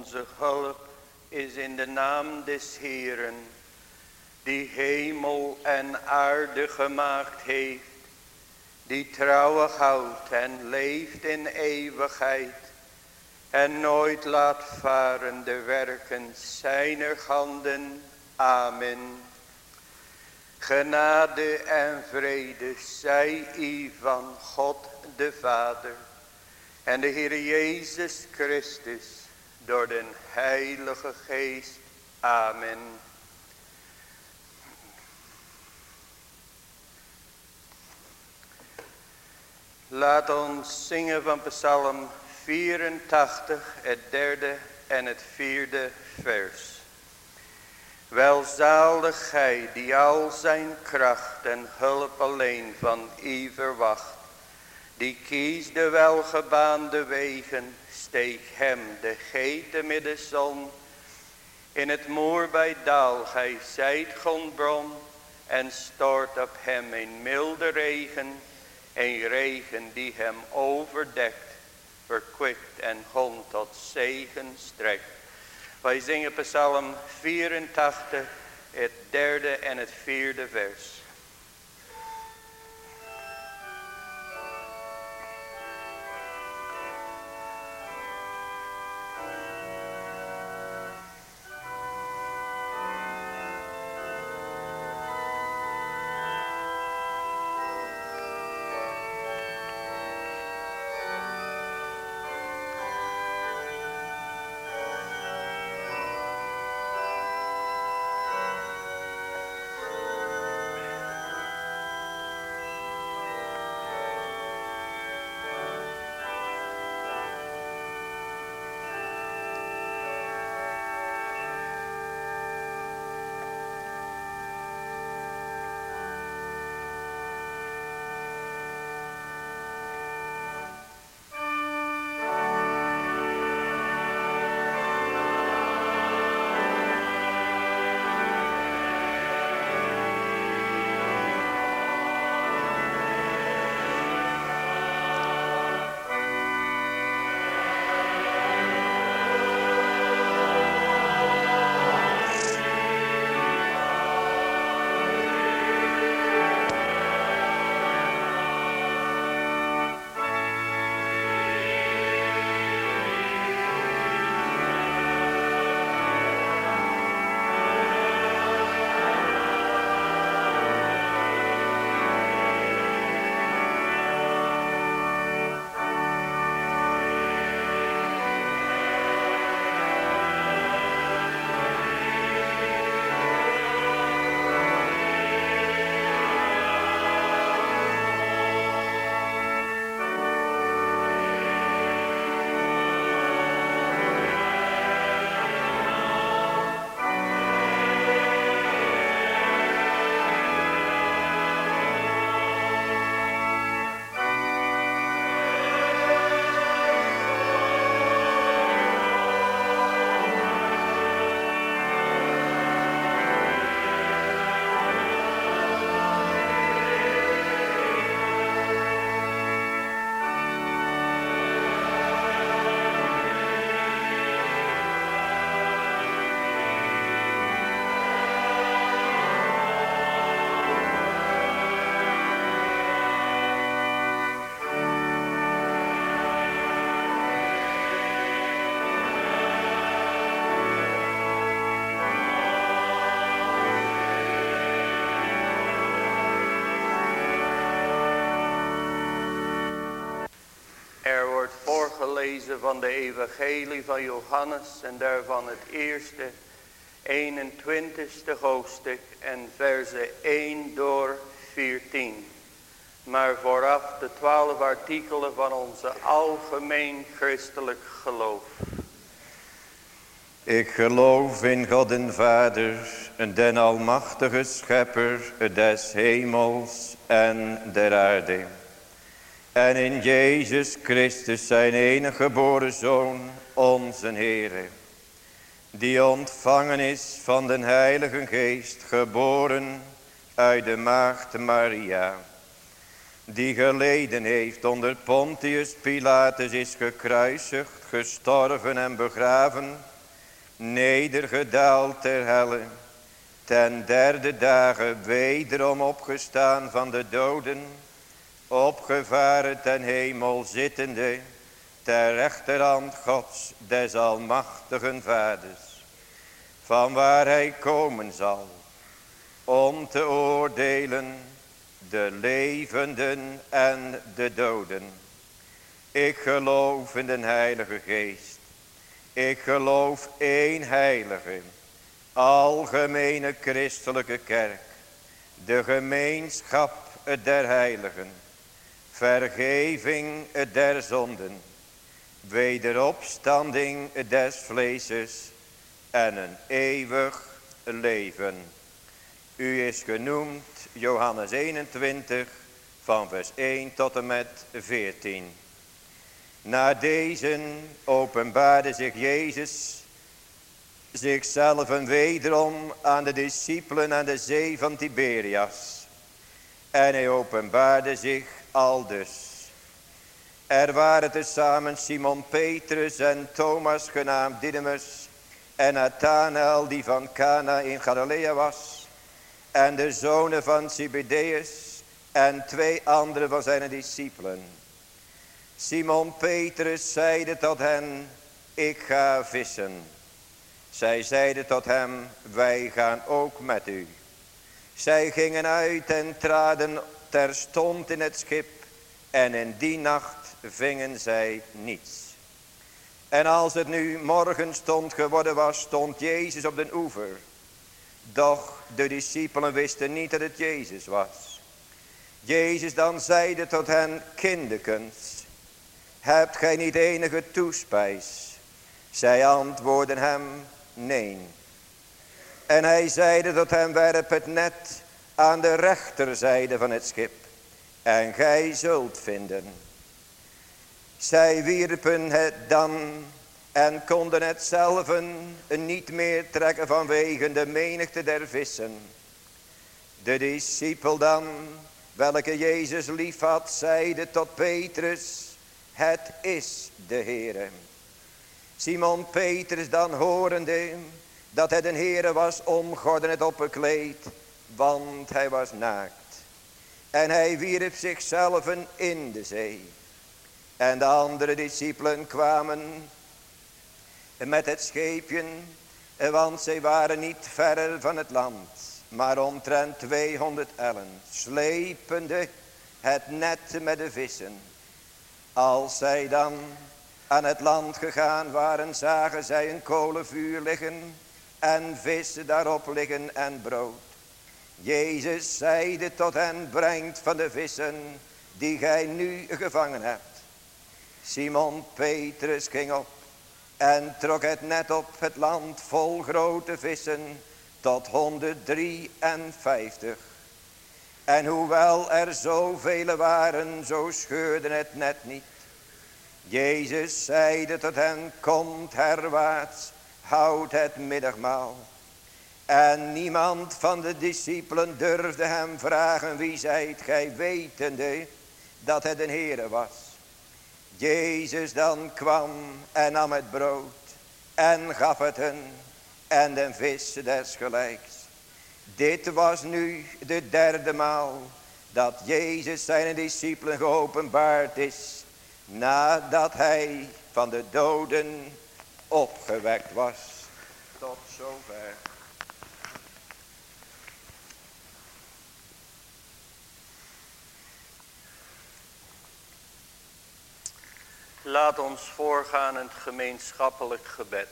Onze hulp is in de naam des Heeren, die hemel en aarde gemaakt heeft, die trouwig houdt en leeft in eeuwigheid, en nooit laat varen de werken zijner handen. Amen. Genade en vrede zij u van God de Vader en de Heer Jezus Christus door den Heilige Geest. Amen. Laat ons zingen van Psalm 84, het derde en het vierde vers. Welzalig gij die al zijn kracht en hulp alleen van u verwacht. Die kiest de welgebaande wegen, steek hem de gete midden zon. In het moer bij Daal gij zijt grondbron en stort op hem een milde regen. Een regen die hem overdekt, verkwikt en hond tot zegen strekt. Wij zingen psalm 84, het derde en het vierde vers. Van de evangelie van Johannes en daarvan het eerste 21ste hoofdstuk en verse 1 door 14. Maar vooraf de twaalf artikelen van onze algemeen christelijk geloof. Ik geloof in God en Vader, den almachtige schepper des hemels en der aarde en in Jezus Christus zijn enige geboren Zoon, onze Heere, die ontvangen is van den Heilige Geest, geboren uit de Maagd Maria, die geleden heeft onder Pontius Pilatus is gekruisigd, gestorven en begraven, nedergedaald ter helle, ten derde dagen wederom opgestaan van de doden, opgevaren ten hemel zittende, ter rechterhand Gods des almachtigen vaders, van waar hij komen zal, om te oordelen de levenden en de doden. Ik geloof in de heilige geest. Ik geloof één heilige, algemene christelijke kerk. De gemeenschap der heiligen. Vergeving der zonden. Wederopstanding des vleeses. En een eeuwig leven. U is genoemd Johannes 21 van vers 1 tot en met 14. Na deze openbaarde zich Jezus zichzelf wederom aan de discipelen aan de zee van Tiberias. En hij openbaarde zich aldus. Er waren tezamen Simon Petrus en Thomas genaamd Didymus en Nathanael die van Cana in Galilea was en de zonen van Sibedeus en twee andere van zijn discipelen. Simon Petrus zeide tot hen, ik ga vissen. Zij zeiden tot hem, wij gaan ook met u. Zij gingen uit en traden terstond in het schip en in die nacht vingen zij niets. En als het nu morgen stond geworden was, stond Jezus op de oever. Doch de discipelen wisten niet dat het Jezus was. Jezus dan zeide tot hen, kinderkens, hebt gij niet enige toespijs? Zij antwoorden hem, nee. En hij zeide tot hen, werp het net aan de rechterzijde van het schip, en gij zult vinden. Zij wierpen het dan en konden het zelf niet meer trekken vanwege de menigte der vissen. De discipel dan, welke Jezus lief had, zeide tot Petrus, het is de Heere. Simon Petrus dan horende dat het een Heere was, omgorden het opgekleed, want hij was naakt. En hij wierp zichzelf in de zee. En de andere discipelen kwamen met het scheepje, want zij waren niet verre van het land, maar omtrent 200 ellen, slepende het net met de vissen. Als zij dan aan het land gegaan waren, zagen zij een kolenvuur liggen en vissen daarop liggen en brood. Jezus zeide tot hen, brengt van de vissen die gij nu gevangen hebt. Simon Petrus ging op en trok het net op het land vol grote vissen tot 153. En hoewel er zoveel waren, zo scheurde het net niet. Jezus zeide tot hen, komt herwaarts, houd het middagmaal. En niemand van de discipelen durfde hem vragen, wie zijt gij wetende dat het een Heere was. Jezus dan kwam en nam het brood en gaf het hen en den vis desgelijks. Dit was nu de derde maal dat Jezus zijn discipelen geopenbaard is nadat hij van de doden opgewekt was. Tot zover. Laat ons voorgaan in het gemeenschappelijk gebed.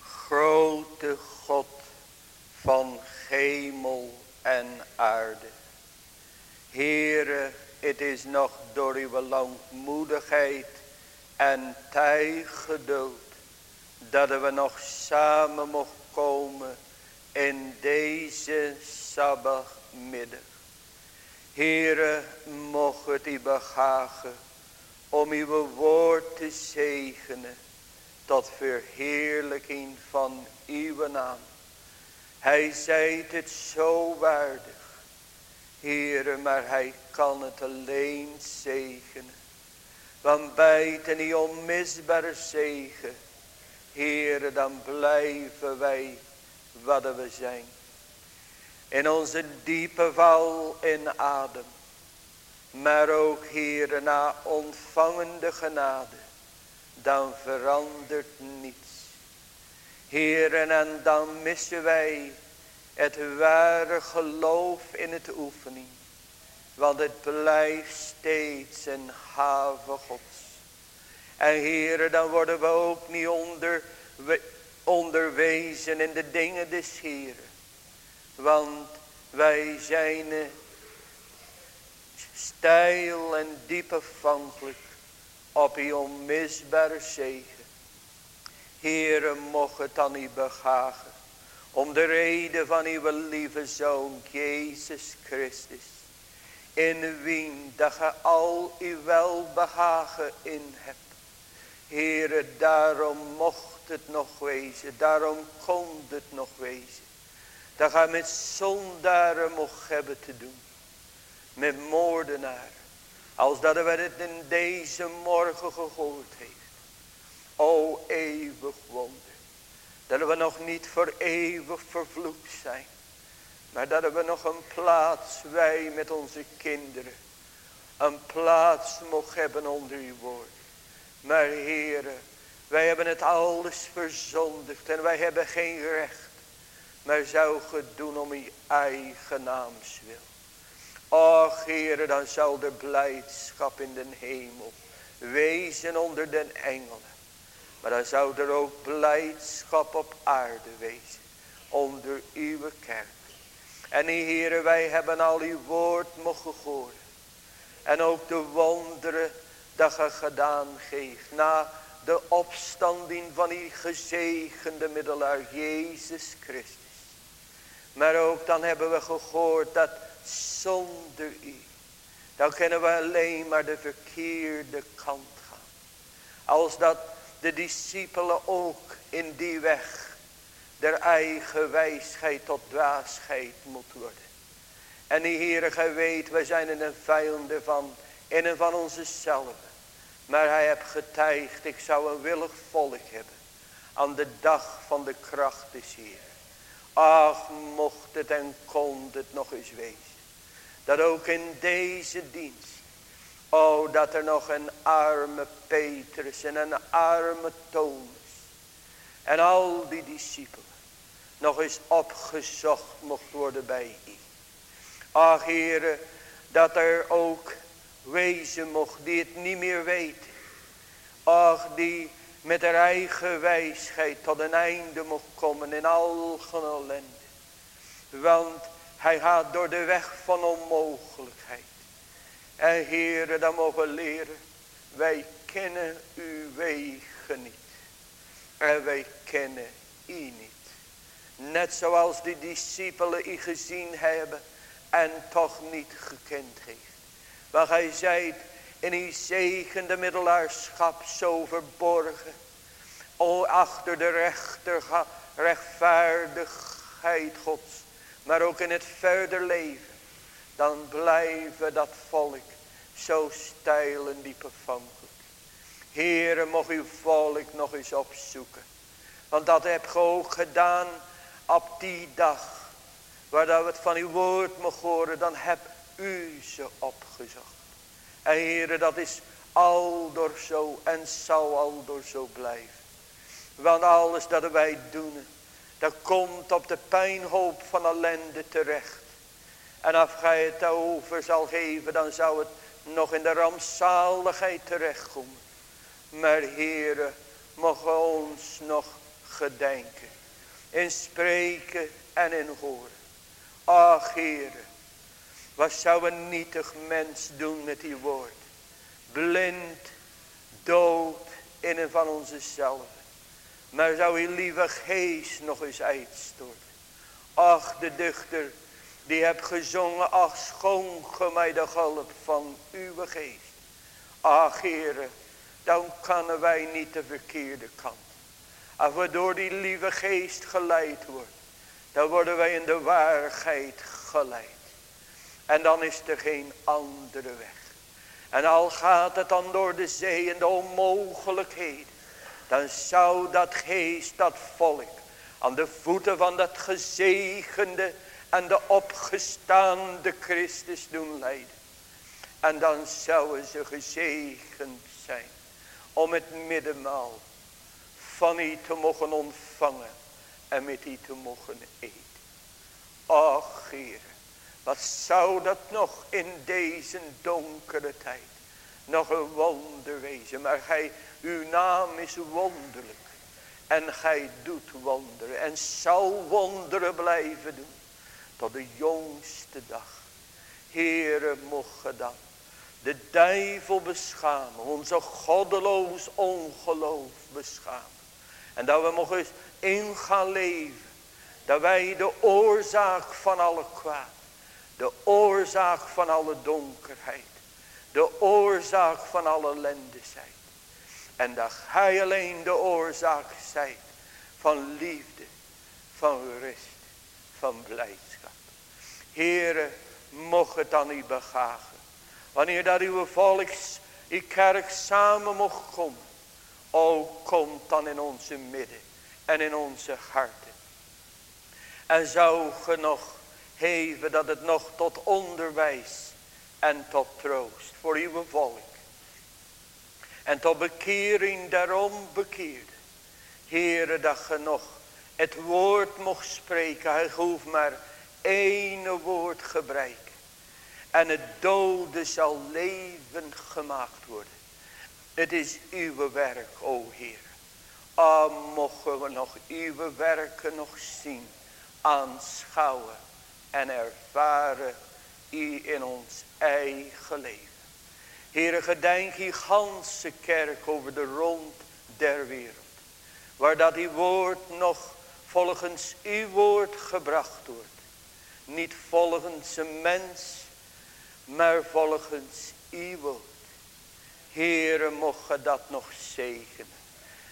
Grote God van hemel en aarde. Heere, het is nog door uw langmoedigheid en tijgeduld dat we nog samen mogen komen in deze Sabbatmiddag. Heere, mocht het u behagen om uw woord te zegenen tot verheerlijking van uw naam. Hij zei het zo waardig Heere, maar hij kan het alleen zegenen. Want bijten die onmisbare zegen. Heere, dan blijven wij wat we zijn. In onze diepe val in adem. Maar ook, Heere, na ontvangende genade. Dan verandert niets. Heren, en dan missen wij het ware geloof in het oefening. Want het blijft steeds een haven gods. En heren, dan worden we ook niet onder, onderwezen in de dingen des heren. Want wij zijn stijl en diep afhankelijk op die onmisbare zegen. Heere, mocht het dan niet begagen. Om de reden van uw lieve Zoon, Jezus Christus. In wien dat ge al uw welbehagen in hebt. Heere, daarom mocht het nog wezen. Daarom kon het nog wezen. Dat gij met zondaren mocht hebben te doen. Met moordenaar. Als dat we het in deze morgen gehoord heeft. O eeuwig wonder. Dat we nog niet voor eeuwig vervloekt zijn. Maar dat we nog een plaats, wij met onze kinderen. Een plaats mogen hebben onder uw woord. Maar heren, wij hebben het alles verzondigd. En wij hebben geen recht. Maar zou het doen om uw eigen naams wil. Och heren, dan zal er blijdschap in de hemel wezen onder den engelen. Maar dan zou er ook blijdschap op aarde wezen. Onder uw kerk. En heren, wij hebben al uw woord mogen horen. En ook de wonderen dat ge gedaan geeft. Na de opstanding van uw gezegende middelaar Jezus Christus. Maar ook dan hebben we gehoord dat zonder u. Dan kunnen we alleen maar de verkeerde kant gaan. Als dat de discipelen ook in die weg der eigen wijsheid tot dwaasheid moet worden. En die Heere, gij weet, wij zijn in een vijanden van, in een van onze zelven. Maar hij heeft getijgd, ik zou een willig volk hebben. Aan de dag van de kracht des Heer. Ach, mocht het en kon het nog eens wezen. Dat ook in deze dienst Oh, dat er nog een arme Petrus en een arme Thomas. En al die discipelen nog eens opgezocht mocht worden bij u. Ach, heren, dat er ook wezen mocht die het niet meer weten. Ach, die met haar eigen wijsheid tot een einde mocht komen in al ellende. Want hij gaat door de weg van onmogelijkheid. En heren, dan mogen leren. Wij kennen uw wegen niet. En wij kennen u niet. Net zoals die discipelen u gezien hebben. En toch niet gekend heeft. Maar gij zijt in uw zegende middelaarschap zo verborgen. O achter de rechter, rechtvaardigheid gods. Maar ook in het verder leven dan blijven dat volk zo stijl en diep afhankelijk. Heere, mocht uw volk nog eens opzoeken. Want dat heb je ook gedaan op die dag. Waar dat we het van uw woord mogen horen, dan heb u ze opgezocht. En Heere, dat is al door zo en zal al door zo blijven. Want alles dat wij doen, dat komt op de pijnhoop van ellende terecht. En als gij het over zal geven, dan zou het nog in de rampzaligheid terechtkomen. Maar Heere, mogen ons nog gedenken. In spreken en in horen. Ach Heere, wat zou een nietig mens doen met die woord. Blind, dood in en van onszelf. Maar zou uw lieve geest nog eens uitstorten. Ach, de dichter die heb gezongen, ach schoon mij de van uw geest. Ach Heere, dan kunnen wij niet de verkeerde kant. Als we door die lieve geest geleid worden, dan worden wij in de waarheid geleid. En dan is er geen andere weg. En al gaat het dan door de zee en de onmogelijkheden. Dan zou dat geest, dat volk. Aan de voeten van dat gezegende en de opgestaande Christus doen leiden. En dan zouden ze gezegend zijn. Om het middenmaal van u te mogen ontvangen. En met u te mogen eten. Ach Heer. Wat zou dat nog in deze donkere tijd. Nog een wonder wezen. Maar gij, uw naam is wonderlijk. En gij doet wonderen. En zal wonderen blijven doen. Tot de jongste dag. Heere mocht dan. De duivel beschamen. Onze goddeloos ongeloof beschamen. En dat we mogen in gaan leven. Dat wij de oorzaak van alle kwaad. De oorzaak van alle donkerheid. De oorzaak van alle ellende zijn. En dat gij alleen de oorzaak zijt van liefde, van rust, van blijdschap. Here, mocht het dan u begagen. Wanneer dat uw volks, uw kerk samen mocht komen. O, komt dan in onze midden en in onze harten. En zou ge nog geven dat het nog tot onderwijs en tot troost voor uw volk. En tot bekering daarom bekeerde. Heere dat ge nog het woord mocht spreken. Hij hoeft maar één woord gebruiken. En het dode zal leven gemaakt worden. Het is uw werk, o Heer. Ah, mogen we nog uw werken nog zien, aanschouwen en ervaren u in ons eigen leven. Heere, gedenk die ganse kerk over de rond der wereld. Waar dat uw woord nog volgens uw woord gebracht wordt. Niet volgens een mens, maar volgens uw woord. Heere, mocht dat nog zegenen.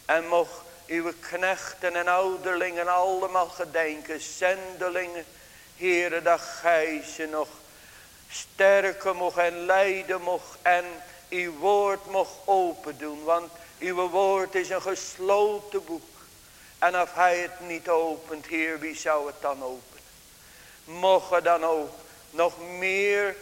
En mocht uw knechten en ouderlingen allemaal gedenken, zendelingen. Heere, dat gij ze nog sterken mocht en leiden mocht en uw woord mocht open doen. Want uw woord is een gesloten boek. En als hij het niet opent, Heer, wie zou het dan openen? Mogen dan ook nog meer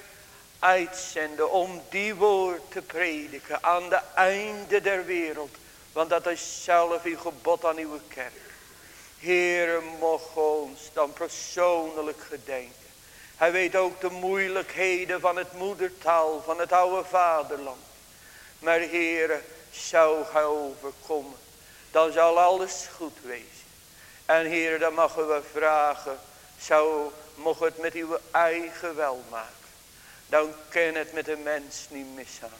uitzenden om die woord te prediken aan de einde der wereld. Want dat is zelf uw gebod aan uw kerk. Heere, mocht ons dan persoonlijk gedenken. Hij weet ook de moeilijkheden van het moedertaal, van het oude vaderland. Maar Heere, zou hij overkomen, dan zal alles goed wezen. En Heere, dan mogen we vragen, zou, mocht het met uw eigen wel maken. Dan kan het met de mens niet misgaan.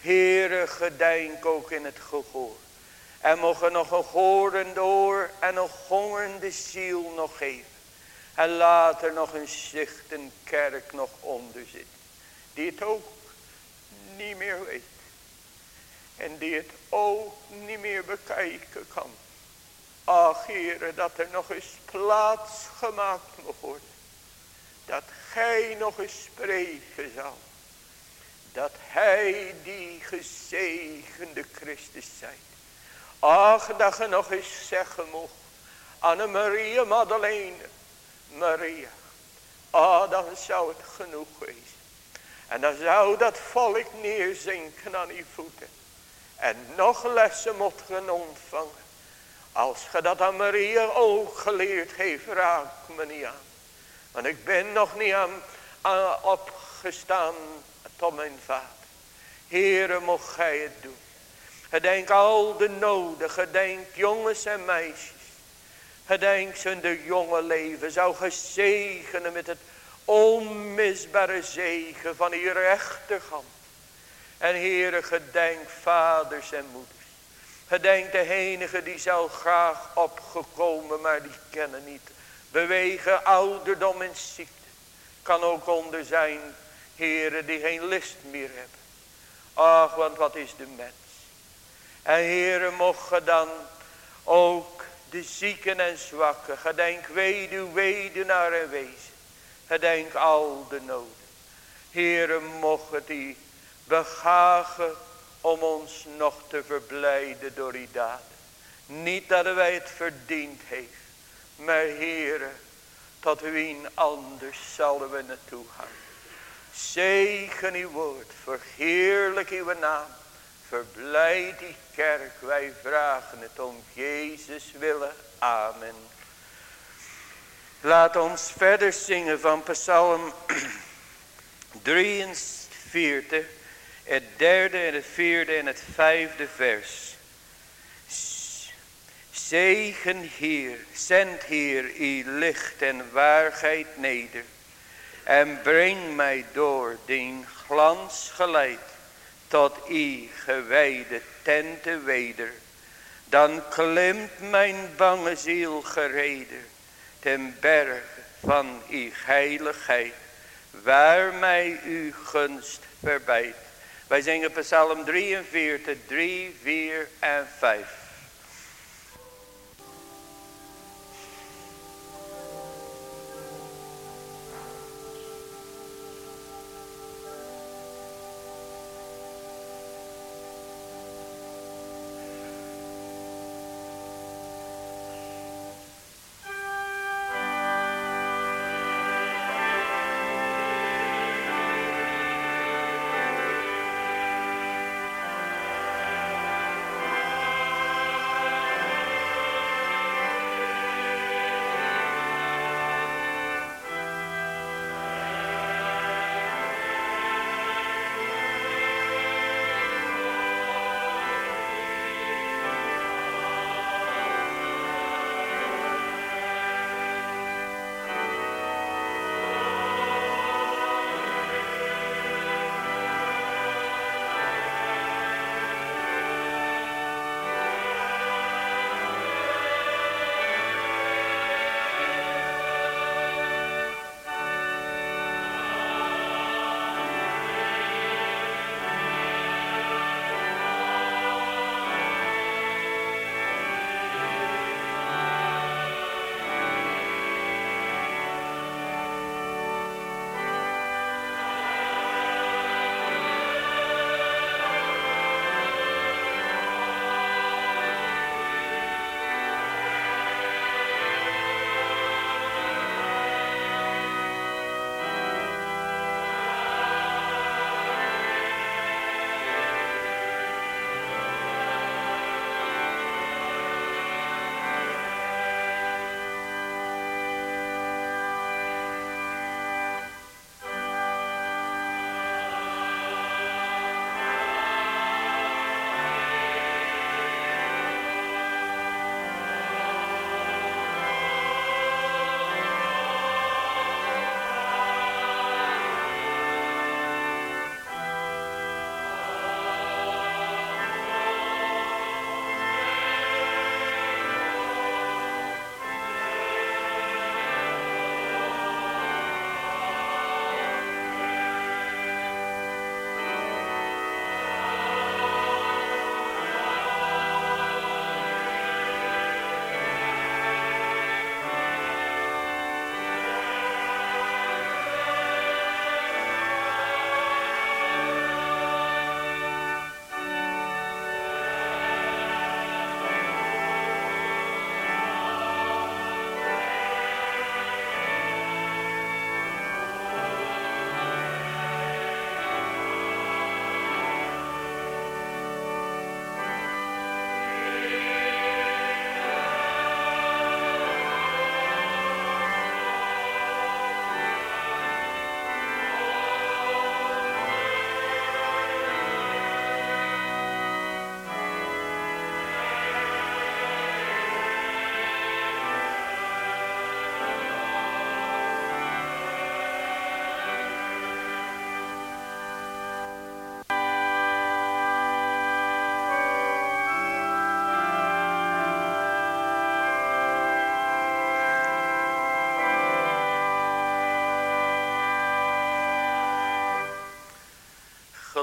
Heere, gedenk ook in het gehoor. En mogen nog een horend oor en een hongerende ziel nog geven. En later nog een zichten kerk nog onder zit. Die het ook niet meer weet. En die het ook niet meer bekijken kan. Ach heren dat er nog eens plaats gemaakt moet worden. Dat gij nog eens spreken zal. Dat hij die gezegende Christus zijt. Ach dat je nog eens zeggen mocht. Aan Maria Madeleine. Maria. Ah, dan zou het genoeg wezen. En dan zou dat volk neerzinken aan uw voeten. En nog lessen moet gaan ontvangen. Als ge dat aan Maria ook geleerd heeft, raak me niet aan. Want ik ben nog niet aan, aan opgestaan tot mijn vader. Heere, mocht gij het doen. Gedenk al de noden, gedenk jongens en meisjes. Gedenk ze de jonge leven. Zou gezegenen met het onmisbare zegen van uw rechterhand. En Heere, gedenk vaders en moeders. Gedenk de enige die zou graag opgekomen, maar die kennen niet. Bewegen ouderdom en ziekte. Kan ook onder zijn, heren die geen list meer hebben. Ach, want wat is de mens? En heren, mocht dan ook de zieken en zwakken. Gedenk weduw, weduwnaar en wezen. Gedenk al de noden. Heere, mocht die begagen om ons nog te verblijden door die daden. Niet dat wij het verdiend heeft. Maar Heere, tot wie anders zullen we naartoe gaan. Zegen uw woord, verheerlijk uw naam. Verblijd die kerk, wij vragen het om Jezus willen. Amen. Laat ons verder zingen van Psalm 43, het derde en het vierde en het vijfde vers. Zegen Heer, zend Heer, uw licht en waarheid neder. En breng mij door den glans geleid tot uw gewijde tenten weder. Dan klimt mijn bange ziel gereden ten berg van uw heiligheid. Waar mij uw gunst verbijt. Wij zingen psalm 43, 3, 4 en 5.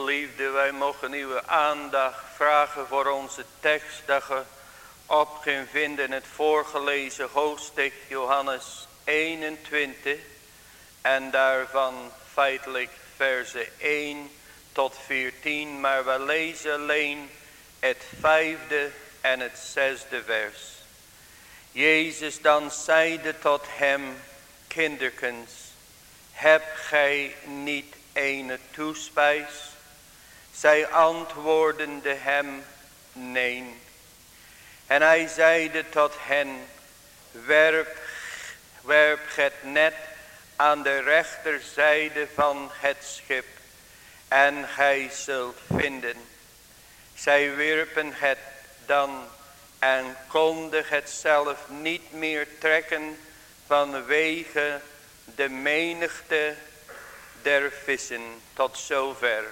Geliefde, wij mogen uw aandacht vragen voor onze tekst dat je op kunt vinden in het voorgelezen hoofdstuk Johannes 21 en daarvan feitelijk verse 1 tot 14, maar we lezen alleen het vijfde en het zesde vers. Jezus dan zeide tot hem, kinderkens, heb gij niet ene toespijs? Zij antwoordende hem, nee. En hij zeide tot hen, werp, werp het net aan de rechterzijde van het schip en gij zult vinden. Zij wierpen het dan en konden het zelf niet meer trekken vanwege de menigte der vissen tot zover.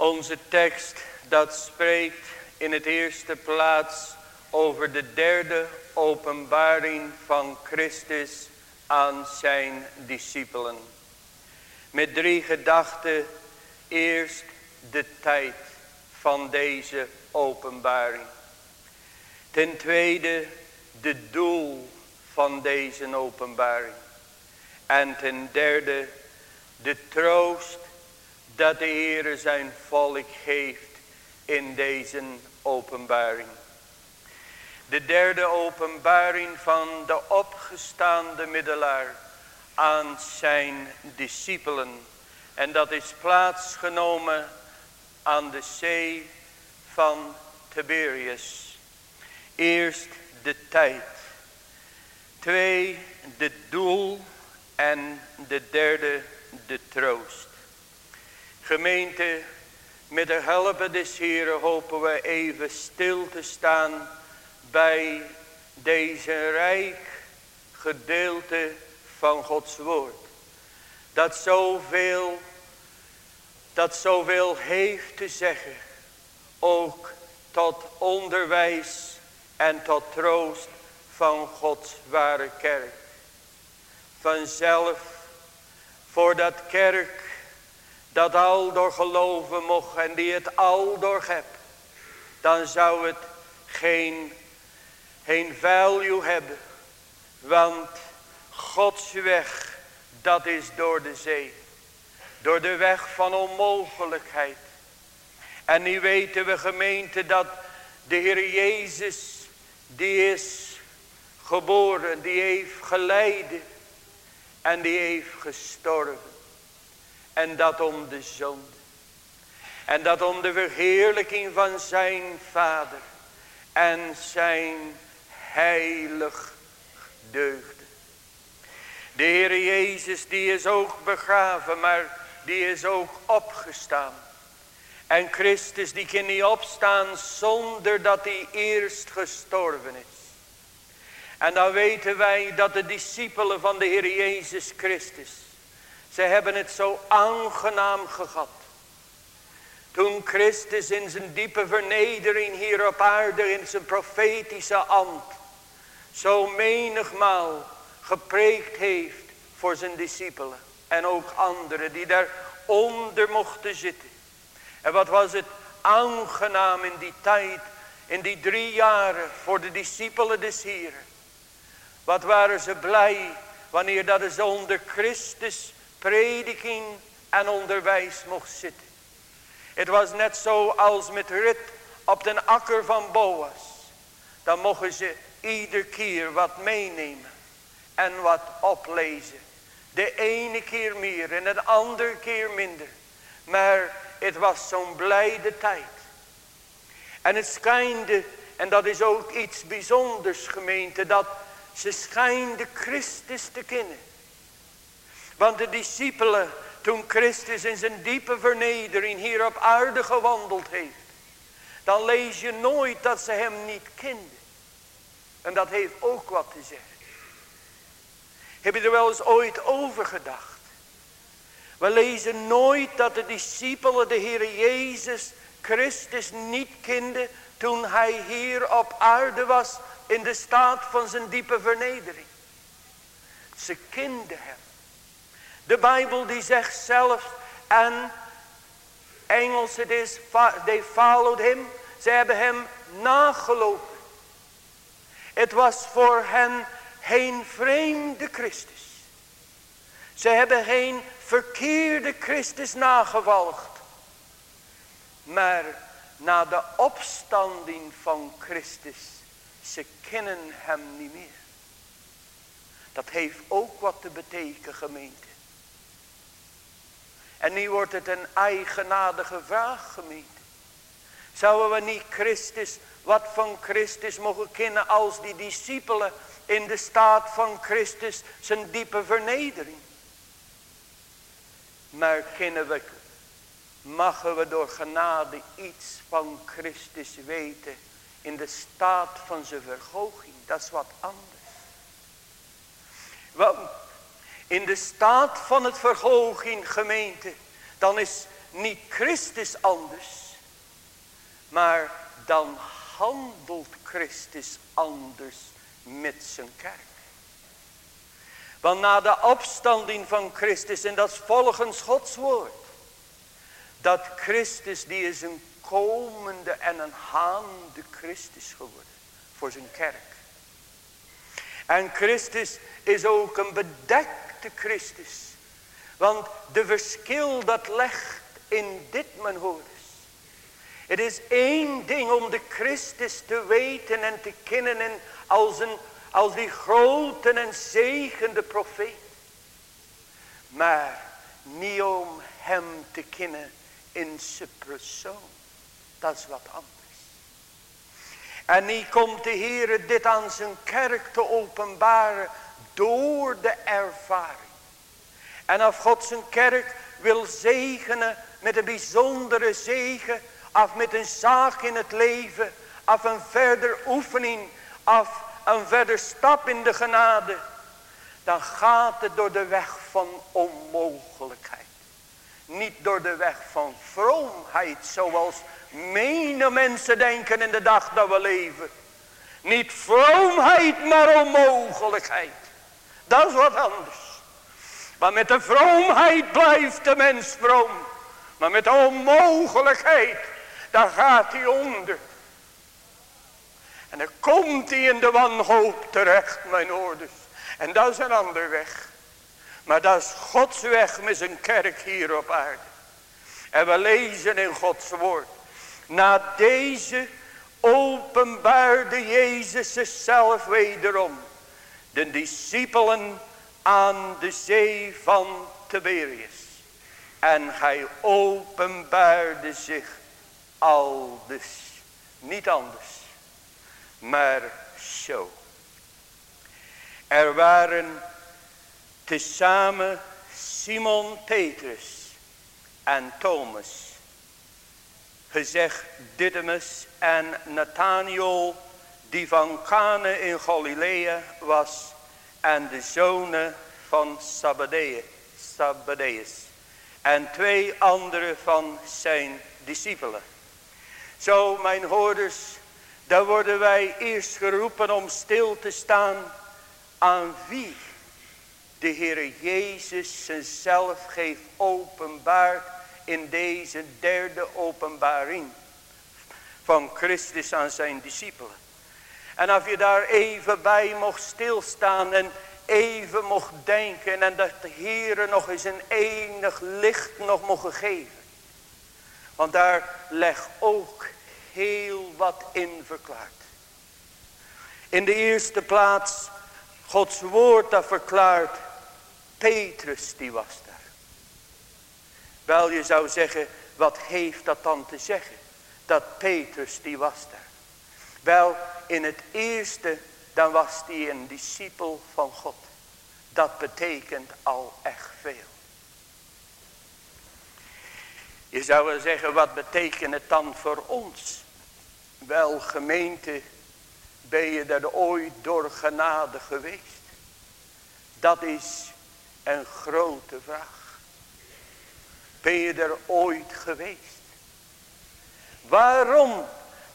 Onze tekst dat spreekt in het eerste plaats over de derde openbaring van Christus aan zijn discipelen. Met drie gedachten. Eerst de tijd van deze openbaring. Ten tweede de doel van deze openbaring. En ten derde de troost dat de Heere zijn volk geeft in deze openbaring. De derde openbaring van de opgestaande middelaar aan zijn discipelen. En dat is plaatsgenomen aan de zee van Tiberius. Eerst de tijd. Twee, de doel. En de derde, de troost. Gemeente, met de hulp des Heren hopen we even stil te staan bij deze rijk gedeelte van Gods woord. Dat zoveel, dat zoveel heeft te zeggen. Ook tot onderwijs en tot troost van Gods ware kerk. Vanzelf voor dat kerk dat al door geloven mocht en die het al door hebt. Dan zou het geen, geen value hebben. Want Gods weg, dat is door de zee. Door de weg van onmogelijkheid. En nu weten we gemeente dat de Heer Jezus, die is geboren, die heeft geleden en die heeft gestorven. En dat om de zonde. En dat om de verheerlijking van zijn vader. En zijn heilig deugd. De Heer Jezus die is ook begraven, maar die is ook opgestaan. En Christus die kan niet opstaan zonder dat hij eerst gestorven is. En dan weten wij dat de discipelen van de Heer Jezus Christus, ze hebben het zo aangenaam gehad. Toen Christus in zijn diepe vernedering hier op aarde in zijn profetische ambt, zo menigmaal gepreekt heeft voor zijn discipelen. En ook anderen die daaronder mochten zitten. En wat was het aangenaam in die tijd, in die drie jaren voor de discipelen des Heren. Wat waren ze blij wanneer dat ze onder Christus prediking en onderwijs mocht zitten. Het was net zo als met rit op de akker van Boas. Dan mochten ze ieder keer wat meenemen en wat oplezen. De ene keer meer en de andere keer minder. Maar het was zo'n blijde tijd. En het schijnde, en dat is ook iets bijzonders gemeente, dat ze schijnde Christus te kennen. Want de discipelen, toen Christus in zijn diepe vernedering hier op aarde gewandeld heeft. Dan lees je nooit dat ze hem niet kenden. En dat heeft ook wat te zeggen. Heb je er wel eens ooit over gedacht? We lezen nooit dat de discipelen de Heer Jezus Christus niet kenden toen hij hier op aarde was in de staat van zijn diepe vernedering. Ze kenden hem. De Bijbel die zegt zelfs en Engels het is, they followed him. Ze hebben hem nagelopen. Het was voor hen geen vreemde Christus. Ze hebben geen verkeerde Christus nagevolgd. Maar na de opstanding van Christus, ze kennen hem niet meer. Dat heeft ook wat te betekenen gemeente. En nu wordt het een eigenaardige vraag gemeente. Zouden we niet Christus, wat van Christus mogen kennen als die discipelen in de staat van Christus zijn diepe vernedering. Maar kennen we, mogen we door genade iets van Christus weten in de staat van zijn verhoging. Dat is wat anders. Want in de staat van het verhoging gemeente, dan is niet Christus anders, maar dan handelt Christus anders met zijn kerk. Want na de opstanding van Christus, en dat is volgens Gods woord, dat Christus, die is een komende en een haande Christus geworden voor zijn kerk. En Christus is ook een bedekte Christus. Want de verschil dat legt in dit mijn hoorders. Het is één ding om de Christus te weten en te kennen en als, een, als die grote en zegende profeet. Maar niet om hem te kennen in zijn persoon. Dat is wat anders. En nu komt de Heer dit aan zijn kerk te openbaren door de ervaring. En als God zijn kerk wil zegenen met een bijzondere zegen, of met een zaak in het leven, of een verder oefening, of een verder stap in de genade, dan gaat het door de weg van onmogelijkheid. Niet door de weg van vroomheid, zoals Mene mensen denken in de dag dat we leven. Niet vroomheid, maar onmogelijkheid. Dat is wat anders. Maar met de vroomheid blijft de mens vroom. Maar met de onmogelijkheid, dan gaat hij onder. En dan komt hij in de wanhoop terecht, mijn ouders. En dat is een ander weg. Maar dat is Gods weg met zijn kerk hier op aarde. En we lezen in Gods woord. Na deze openbaarde Jezus zichzelf wederom. De discipelen aan de zee van Tiberius. En hij openbaarde zich al dus. Niet anders. Maar zo. Er waren tezamen Simon Petrus en Thomas gezegd Didymus en Nathaniel die van Cana in Galilea was en de zonen van Sabadeus en twee andere van zijn discipelen. Zo mijn hoorders, daar worden wij eerst geroepen om stil te staan aan wie de Heer Jezus zichzelf geeft openbaard in deze derde openbaring van Christus aan zijn discipelen. En als je daar even bij mocht stilstaan en even mocht denken en dat de Heer nog eens een enig licht nog mocht geven. Want daar leg ook heel wat in verklaard. In de eerste plaats Gods woord dat verklaart. Petrus die was daar. Wel, je zou zeggen, wat heeft dat dan te zeggen? Dat Petrus, die was daar. Wel, in het eerste, dan was hij een discipel van God. Dat betekent al echt veel. Je zou wel zeggen, wat betekent het dan voor ons? Wel, gemeente, ben je er ooit door genade geweest? Dat is een grote vraag. Ben je er ooit geweest? Waarom?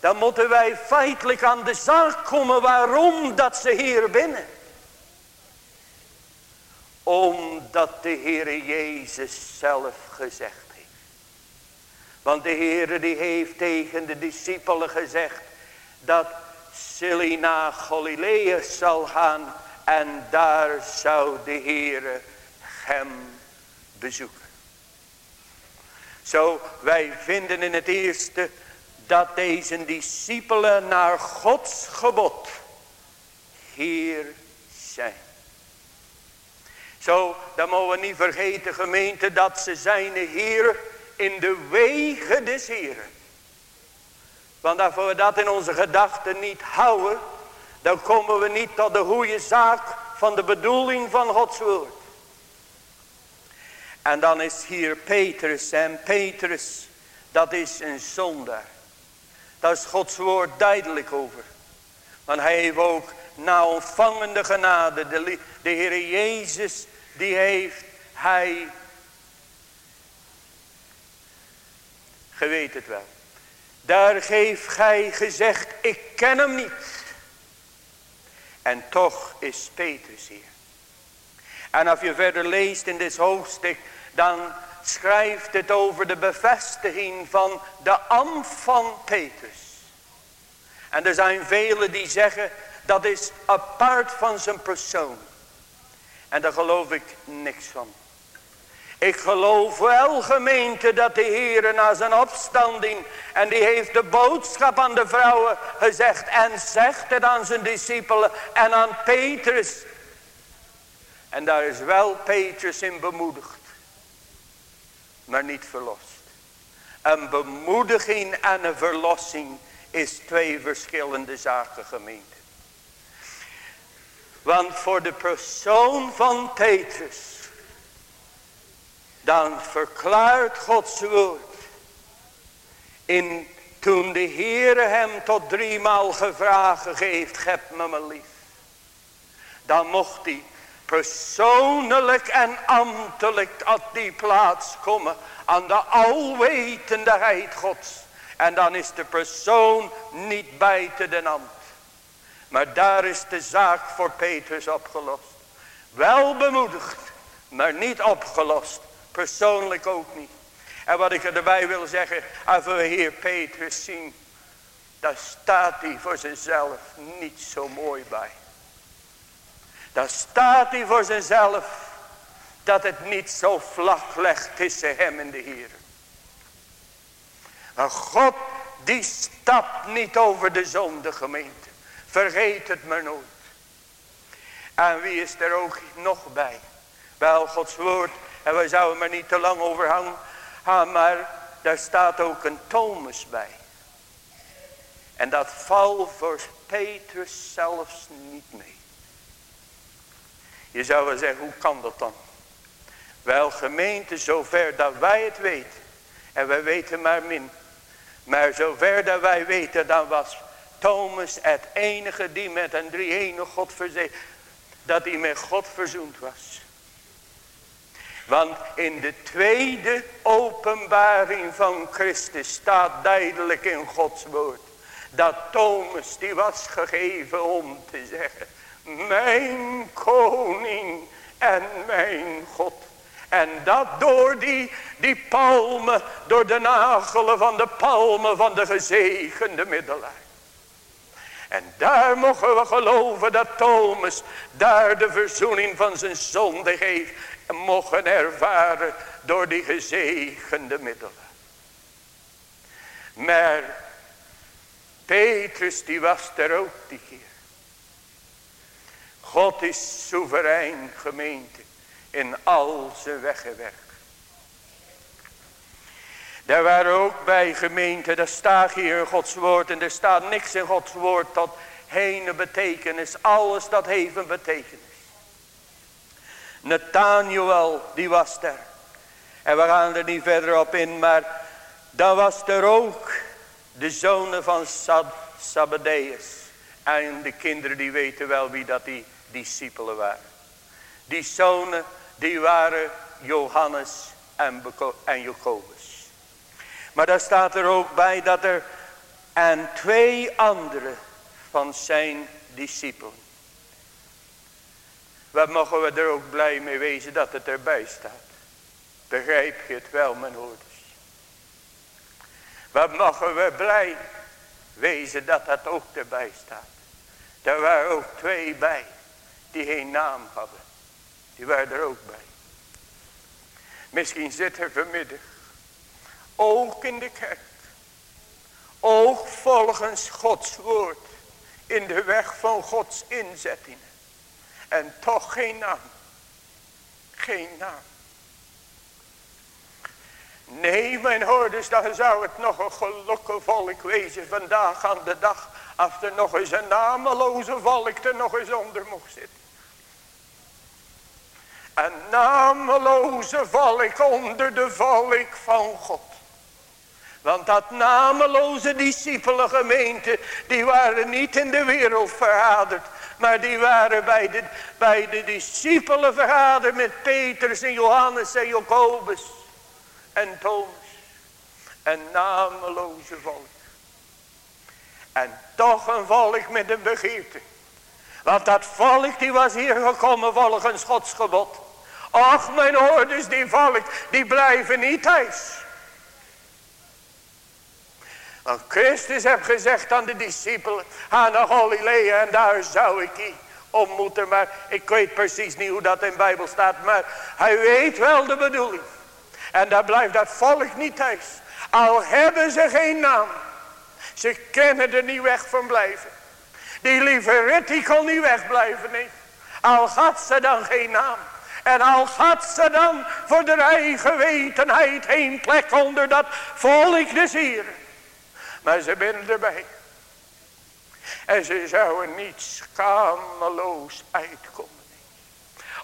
Dan moeten wij feitelijk aan de zaak komen waarom dat ze hier binnen. Omdat de Heer Jezus zelf gezegd heeft. Want de Heer die heeft tegen de discipelen gezegd. Dat Silly naar Galilea zal gaan. En daar zou de Heer hem bezoeken. Zo, wij vinden in het eerste dat deze discipelen naar Gods gebod hier zijn. Zo, dan mogen we niet vergeten gemeente dat ze zijn Heer in de wegen des Heeren. Want als we dat in onze gedachten niet houden, dan komen we niet tot de goede zaak van de bedoeling van Gods woord. En dan is hier Petrus en Petrus, dat is een zondaar. Daar is Gods woord duidelijk over. Want hij heeft ook na ontvangende genade, de, de Jezus, die heeft hij, ge weet het wel. Daar heeft gij gezegd, ik ken hem niet. En toch is Petrus hier. En als je verder leest in dit hoofdstuk, dan schrijft het over de bevestiging van de ambt van Petrus. En er zijn velen die zeggen, dat is apart van zijn persoon. En daar geloof ik niks van. Ik geloof wel gemeente dat de Heer na zijn opstanding. En die heeft de boodschap aan de vrouwen gezegd. En zegt het aan zijn discipelen en aan Petrus. En daar is wel Petrus in bemoedigd. Maar niet verlost. Een bemoediging en een verlossing is twee verschillende zaken gemeente. Want voor de persoon van Petrus. Dan verklaart Gods woord. In toen de Heere hem tot driemaal gevraagd heeft. Heb me maar lief. Dan mocht hij persoonlijk en ambtelijk op die plaats komen. Aan de alwetendheid Gods. En dan is de persoon niet buiten de ambt. Maar daar is de zaak voor Petrus opgelost. Wel bemoedigd, maar niet opgelost. Persoonlijk ook niet. En wat ik erbij wil zeggen, als we hier Petrus zien, daar staat hij voor zichzelf niet zo mooi bij. Daar staat hij voor zichzelf dat het niet zo vlak legt tussen hem en de Heer. Maar God die stapt niet over de zonde gemeente. Vergeet het maar nooit. En wie is er ook nog bij? Wel Gods woord. En we zouden er niet te lang over hangen. Maar daar staat ook een Thomas bij. En dat valt voor Petrus zelfs niet mee. Je zou wel zeggen, hoe kan dat dan? Wel gemeente, zover dat wij het weten. En wij weten maar min. Maar zover dat wij weten, dan was Thomas het enige die met een drie-ene God verzegeld. Dat hij met God verzoend was. Want in de tweede openbaring van Christus staat duidelijk in Gods woord. Dat Thomas die was gegeven om te zeggen. Mijn koning en mijn God. En dat door die, die palmen, door de nagelen van de palmen van de gezegende middelaar. En daar mogen we geloven dat Thomas daar de verzoening van zijn zonde heeft. En mogen ervaren door die gezegende middelen. Maar Petrus die was er ook die keer. God is soeverein gemeente in al zijn weggewerkt. Daar waren ook bij gemeenten, daar staat hier in Gods woord en er staat niks in Gods woord tot heen betekenis. Alles dat heeft een betekenis. Nathaniel, die was daar. En we gaan er niet verder op in, maar dan was er ook de zonen van Sab Sabadeus. En de kinderen die weten wel wie dat die discipelen waren. Die zonen die waren Johannes en, en Jacobus. Maar daar staat er ook bij dat er en twee andere van zijn discipelen. Wat mogen we er ook blij mee wezen dat het erbij staat. Begrijp je het wel mijn hoorders. Wat mogen we blij wezen dat dat ook erbij staat. Er waren ook twee bij die geen naam hadden. Die waren er ook bij. Misschien zit er vanmiddag. Ook in de kerk. Ook volgens Gods woord. In de weg van Gods inzettingen. En toch geen naam. Geen naam. Nee, mijn hoorders, dan zou het nog een gelukkig volk wezen vandaag aan de dag. Als er nog eens een nameloze volk er nog eens onder mocht zitten. Een nameloze volk onder de volk van God. Want dat nameloze discipelengemeente, die waren niet in de wereld verhaderd. Maar die waren bij de, bij de discipelen verhaderd met Petrus en Johannes en Jacobus en Thomas. Een nameloze volk. En toch een volk met een begeerte. Want dat volk die was hier gekomen volgens Gods gebod. Ach mijn hoorders die volk die blijven niet thuis. Want Christus heeft gezegd aan de discipelen. Ga naar Galilea en daar zou ik die ontmoeten. Maar ik weet precies niet hoe dat in de Bijbel staat. Maar hij weet wel de bedoeling. En daar blijft dat volk niet thuis. Al hebben ze geen naam. Ze kennen er niet weg van blijven. Die lieve rit die kon niet wegblijven. Nee. Al had ze dan geen naam. En al had ze dan voor de eigen wetenheid geen plek onder dat volk des hier. Maar ze binnen erbij. En ze zouden niet schameloos uitkomen.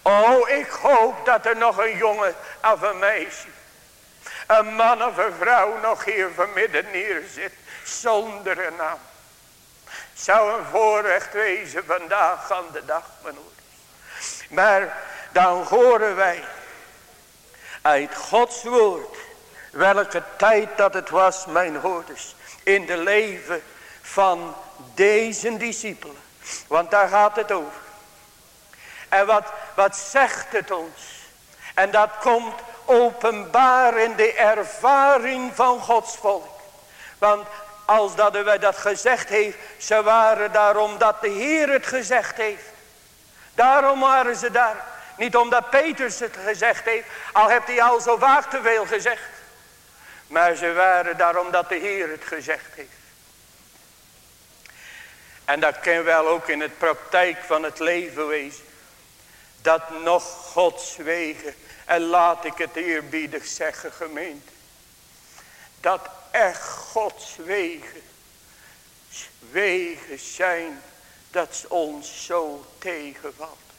Oh, ik hoop dat er nog een jongen of een meisje een man of een vrouw nog hier vanmiddag neerzit. Zonder een naam. Zou een voorrecht wezen vandaag aan de dag, mijn ouders. Maar dan horen wij uit Gods woord. Welke tijd dat het was, mijn hoorders. In de leven van deze discipelen. Want daar gaat het over. En wat, wat zegt het ons? En dat komt openbaar in de ervaring van Gods volk. Want als dat wij dat gezegd heeft, ze waren daar omdat de Heer het gezegd heeft. Daarom waren ze daar. Niet omdat Petrus het gezegd heeft, al heeft hij al zo vaak te veel gezegd. Maar ze waren daar omdat de Heer het gezegd heeft. En dat kan wel ook in het praktijk van het leven wezen. Dat nog Gods wegen en laat ik het eerbiedig zeggen gemeente. Dat echt Gods wegen. Wegen zijn dat ons zo tegenvalt.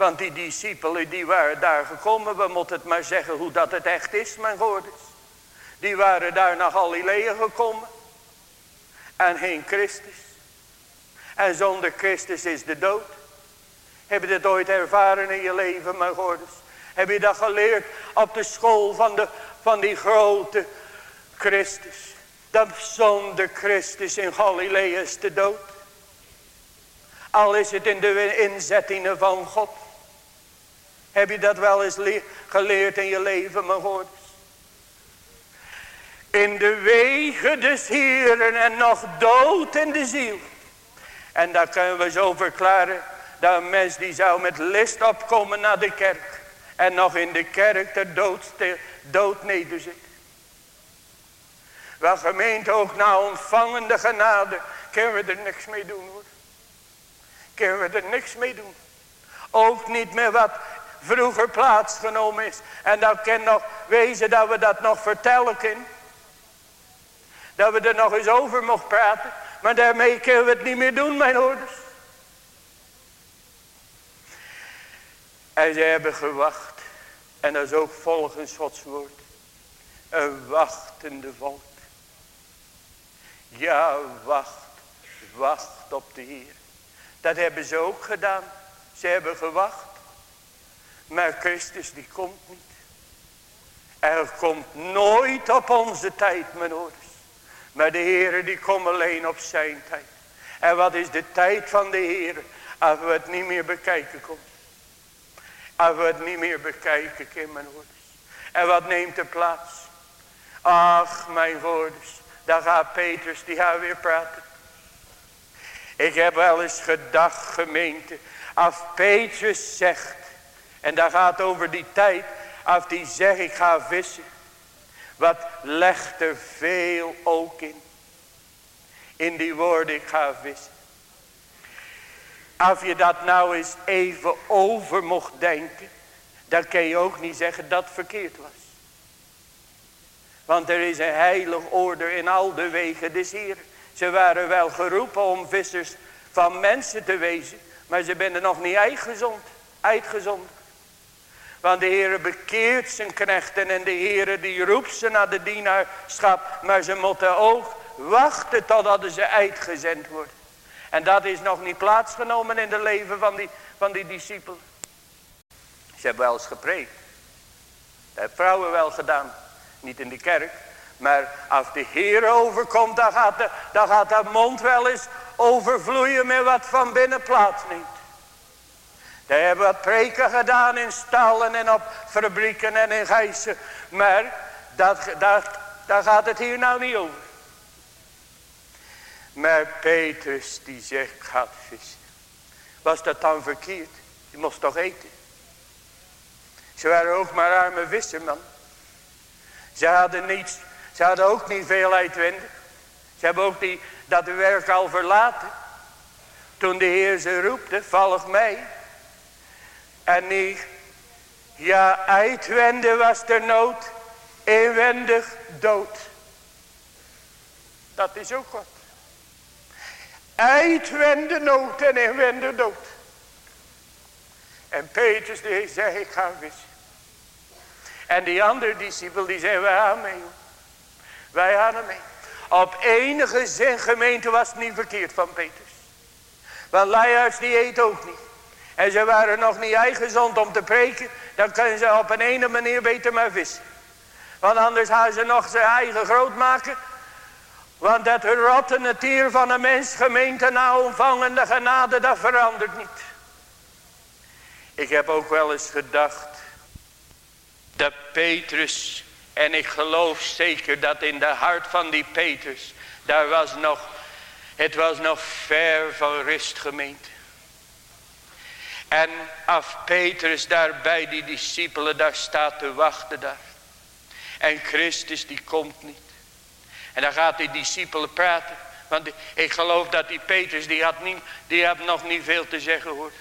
Want die discipelen die waren daar gekomen. We moeten het maar zeggen hoe dat het echt is mijn woorders. Die waren daar naar Galilea gekomen. En geen Christus. En zonder Christus is de dood. Heb je dit ooit ervaren in je leven mijn woorders? Heb je dat geleerd op de school van, de, van die grote Christus. Dat zonder Christus in Galilea is de dood. Al is het in de inzettingen van God. Heb je dat wel eens geleerd in je leven, mijn hoorders? In de wegen des Heeren en nog dood in de ziel. En daar kunnen we zo verklaren. Dat een mens die zou met list opkomen naar de kerk. En nog in de kerk ter dood, dood nederzit. Wel gemeente ook na ontvangende genade. Kunnen we er niks mee doen hoor. Kunnen we er niks mee doen. Ook niet meer wat vroeger plaatsgenomen is. En dan kan nog wezen dat we dat nog vertellen kunnen. Dat we er nog eens over mogen praten. Maar daarmee kunnen we het niet meer doen mijn hoorders. En ze hebben gewacht. En dat is ook volgens Gods woord. Een wachtende volk. Ja, wacht. Wacht op de Heer. Dat hebben ze ook gedaan. Ze hebben gewacht. Maar Christus die komt niet. Er komt nooit op onze tijd, mijn ouders. Maar de Heer die komt alleen op zijn tijd. En wat is de tijd van de Heer? Als we het niet meer bekijken komen. Als we het niet meer bekijken, in mijn woorders. En wat neemt de plaats? Ach, mijn woorders. Daar gaat Petrus, die gaat weer praten. Ik heb wel eens gedacht, gemeente. Als Petrus zegt. En daar gaat over die tijd. als die zegt ik ga vissen. Wat legt er veel ook in. In die woorden ik ga vissen. Als je dat nou eens even over mocht denken. Dan kun je ook niet zeggen dat het verkeerd was. Want er is een heilig orde in al de wegen des Heer. Ze waren wel geroepen om vissers van mensen te wezen. Maar ze zijn nog niet uitgezond. Uitgezonden. Want de Heer bekeert zijn knechten en de Heer die roept ze naar de dienaarschap. Maar ze moeten ook wachten totdat ze uitgezend worden. En dat is nog niet plaatsgenomen in het leven van die, van die discipelen. Ze hebben wel eens gepreekt. Dat hebben vrouwen wel gedaan. Niet in de kerk. Maar als de Heer overkomt, dan gaat de, dan gaat de mond wel eens overvloeien met wat van binnen plaatsneemt. Ze hebben wat preken gedaan in stallen en op fabrieken en in gijzen. Maar dat, dat, daar gaat het hier nou niet over. Maar Petrus die zegt gaat vissen. Was dat dan verkeerd? Je moest toch eten. Ze waren ook maar arme visserman. Ze hadden niets. Ze hadden ook niet veel uitwendig. Ze hebben ook die, dat werk al verlaten. Toen de Heer ze roepte, volg mij. En niet, ja, uitwendig was er nood, inwendig dood. Dat is ook God. Uitwendig nood en inwendig dood. En Petrus die zei, ik ga vissen. En die andere discipel die zei, wij gaan mee. Wij gaan mee. Op enige zin gemeente was het niet verkeerd van Petrus. Want luiaards die eet ook niet. En ze waren nog niet gezond om te preken. Dan kunnen ze op een ene manier beter maar vissen. Want anders gaan ze nog zijn eigen groot maken. Want dat rottene tier van een mens gemeente na ontvangende genade dat verandert niet. Ik heb ook wel eens gedacht. Dat Petrus. En ik geloof zeker dat in de hart van die Petrus. Daar was nog. Het was nog ver van rust gemeente. En af Petrus daar bij die discipelen daar staat te wachten daar. En Christus die komt niet. En dan gaat die discipelen praten. Want ik geloof dat die Petrus die had, niet, die had nog niet veel te zeggen hoor.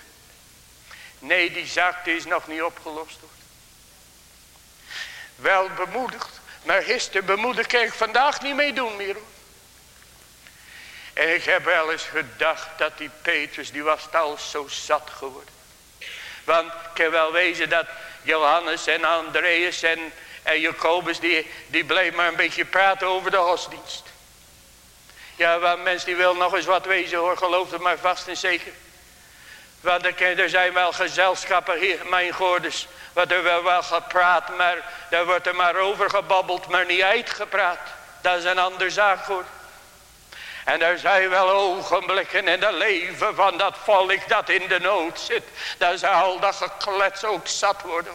Nee die zakte is nog niet opgelost hoor. Wel bemoedigd. Maar gisteren bemoedigd kan ik vandaag niet meedoen meer hoor. En ik heb wel eens gedacht dat die Petrus die was al zo zat geworden. Want ik kan wel wezen dat Johannes en Andreas en, en Jacobus, die, die maar een beetje praten over de godsdienst. Ja, want mensen die wil nog eens wat wezen hoor, geloof het maar vast en zeker. Want er, er zijn wel gezelschappen hier, mijn goorders, wat er wel wel gepraat, maar daar wordt er maar over gebabbeld, maar niet uitgepraat. Dat is een andere zaak hoor. En er zijn wel ogenblikken in het leven van dat volk dat in de nood zit. Daar zal al dat geklets ook zat worden.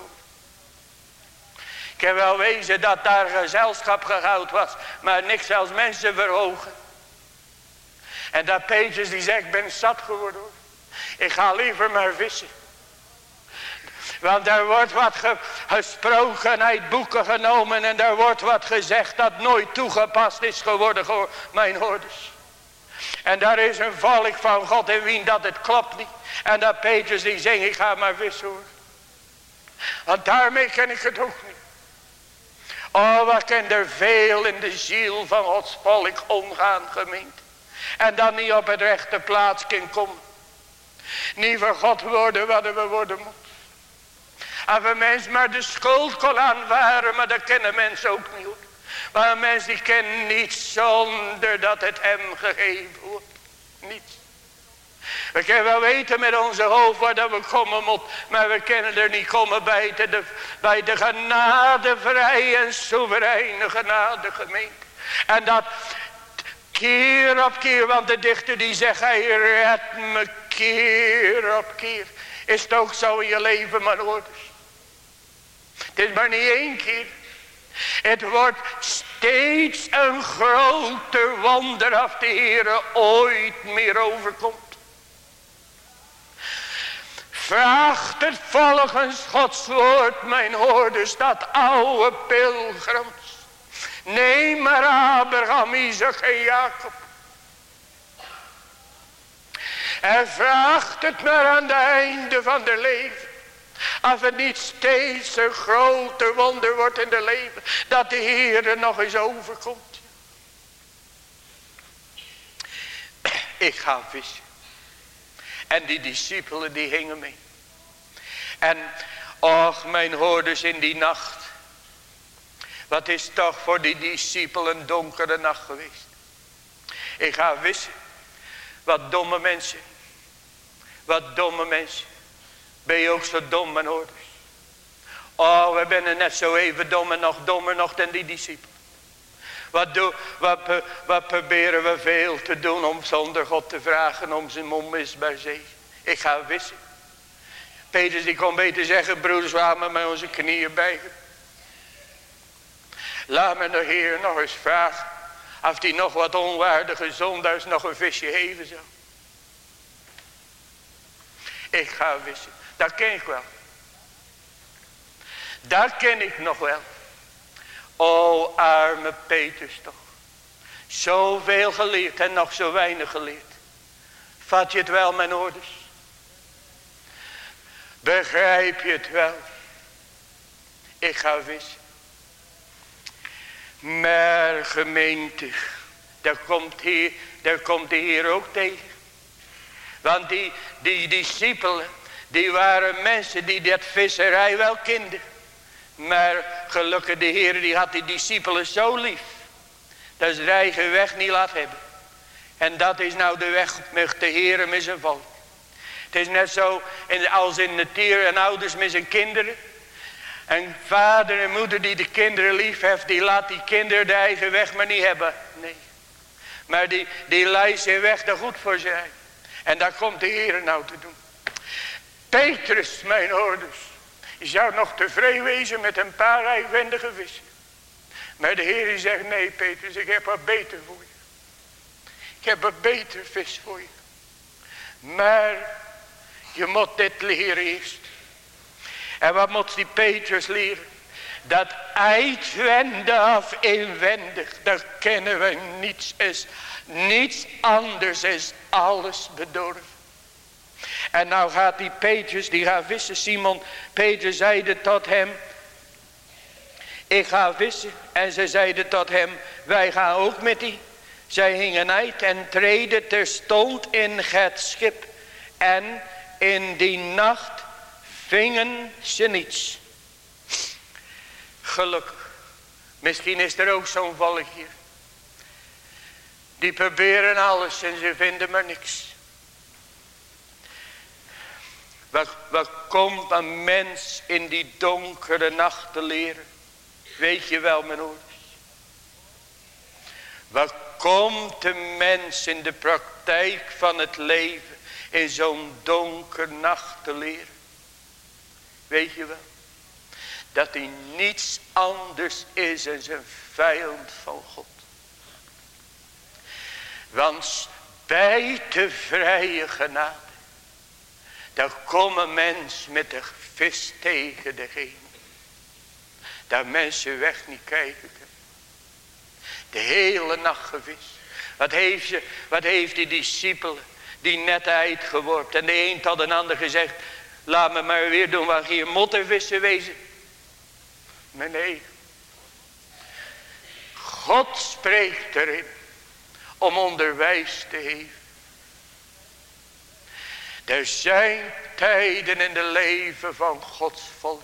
Ik heb wel wezen dat daar gezelschap gehouden was. Maar niks als mensen verhogen. En dat Petrus die zegt ik ben zat geworden. Ik ga liever maar vissen. Want er wordt wat gesproken uit boeken genomen. En er wordt wat gezegd dat nooit toegepast is geworden mijn hoorders. En daar is een volk van God in wie dat het klopt niet. En dat Petrus die zegt, ik ga maar vissen hoor. Want daarmee ken ik het ook niet. Oh, wat kan er veel in de ziel van Gods volk omgaan gemeend. En dan niet op het rechte plaats kan komen. Niet voor God worden wat we worden moeten. Als een mens maar de schuld kon aanvaren, maar dat kennen mensen ook niet. Maar een mens die kent niet zonder dat het hem gegeven wordt. Niets. We kunnen wel weten met onze hoofd waar dat we komen moeten. Maar we kunnen er niet komen bij de, bij de genade vrij en soevereine genade gemeente. En dat keer op keer. Want de dichter die zegt hij red me keer op keer. Is het ook zo in je leven mijn ouders. Het is maar niet één keer. Het wordt steeds een groter wonder als de Heer ooit meer overkomt. Vraagt het volgens Gods woord, mijn hoorders, dat oude pilgrims. Neem maar Abraham, Isaac en Jacob. En vraagt het maar aan het einde van de leven. Als het niet steeds een groter wonder wordt in de leven. Dat de Heer er nog eens overkomt. Ik ga vissen. En die discipelen die hingen mee. En och mijn hoorders in die nacht. Wat is toch voor die discipelen een donkere nacht geweest. Ik ga vissen. Wat domme mensen. Wat domme mensen. Ben je ook zo dom mijn hoorders. Oh we zijn net zo even dom en nog dommer nog dan die discipelen. Wat, wat, wat proberen we veel te doen om zonder God te vragen om zijn onmisbaar zee. Ik ga wissen. Petrus die kon beter zeggen, broeders, laat me met onze knieën bijgen. Laat me de Heer nog eens vragen. Of hij nog wat onwaardige zondaars nog een visje geven zou. Ik ga wissen. Dat ken ik wel. Dat ken ik nog wel. O arme Petrus toch. Zoveel geleerd en nog zo weinig geleerd. Vat je het wel mijn orders? Begrijp je het wel? Ik ga wissen. Maar gemeente, daar komt, hier, daar komt de Heer ook tegen. Want die, die discipelen, die waren mensen die dat visserij wel kenden. Maar gelukkig de Heer die had die discipelen zo lief. Dat ze de eigen weg niet laat hebben. En dat is nou de weg met de Heer met zijn volk. Het is net zo als in de tier en ouders met zijn kinderen. En vader en moeder die de kinderen lief heeft, die laat die kinderen de eigen weg maar niet hebben. Nee. Maar die, die leidt zijn weg er goed voor zijn. En daar komt de Heer nou te doen. Petrus, mijn ouders. Je zou nog tevreden wezen met een paar eigenwendige vissen. Maar de Heer zegt, nee Petrus, ik heb wat beter voor je. Ik heb wat beter vis voor je. Maar je moet dit leren eerst. En wat moet die Petrus leren? Dat uitwendig of inwendig, dat kennen we niets is. Niets anders is alles bedorven. En nou gaat die Petrus, die gaat vissen. Simon, Petrus zeide tot hem. Ik ga vissen. En ze zeiden tot hem, wij gaan ook met die. Zij hingen uit en treden terstond in het schip. En in die nacht vingen ze niets. Gelukkig. Misschien is er ook zo'n volk hier. Die proberen alles en ze vinden maar niks. Wat, komt een mens in die donkere nacht te leren? Weet je wel mijn ouders? Wat komt de mens in de praktijk van het leven in zo'n donker nacht te leren? Weet je wel? Dat hij niets anders is dan zijn vijand van God. Want bij de vrije genade dan komt een mens met de vis tegen de hemel. Dat mensen weg niet kijken De hele nacht gevist. Wat heeft, ze, wat heeft die discipelen die net uitgeworpen. En de een tot een ander gezegd. Laat me maar weer doen waar hier mottenvissen wezen. Maar nee. God spreekt erin. Om onderwijs te geven. Er zijn tijden in de leven van Gods volk.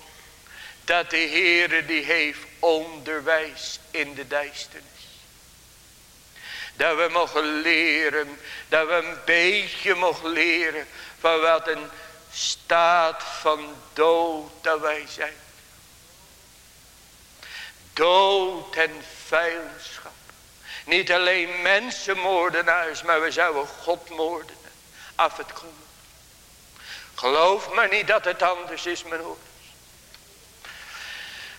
Dat de Heere die heeft onderwijs in de duisternis. Dat we mogen leren. Dat we een beetje mogen leren. Van wat een staat van dood dat wij zijn. Dood en vijandschap. Niet alleen mensenmoordenaars. Maar we zouden God moorden. Af het komt. Geloof maar niet dat het anders is mijn hoeders.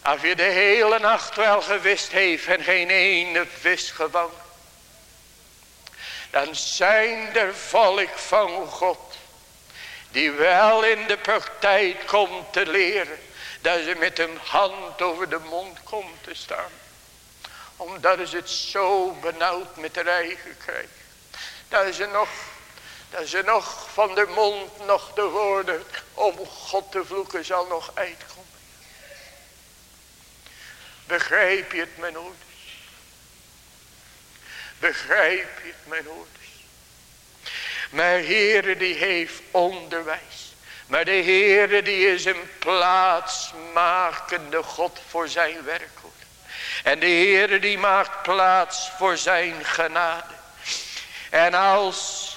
Als je de hele nacht wel gewist heeft en geen ene vis gevangen. Dan zijn er volk van God. Die wel in de praktijk komt te leren. Dat ze met een hand over de mond komt te staan. Omdat ze het zo benauwd met haar eigen krijgen. Dat ze nog, dat ze nog van de mond nog de woorden om God te vloeken zal nog uitkomen. Begrijp je het mijn ouders? Begrijp je het mijn ouders? Maar Heere die heeft onderwijs. Maar de Heere die is een plaatsmakende God voor zijn werk. En de Heere die maakt plaats voor zijn genade. En als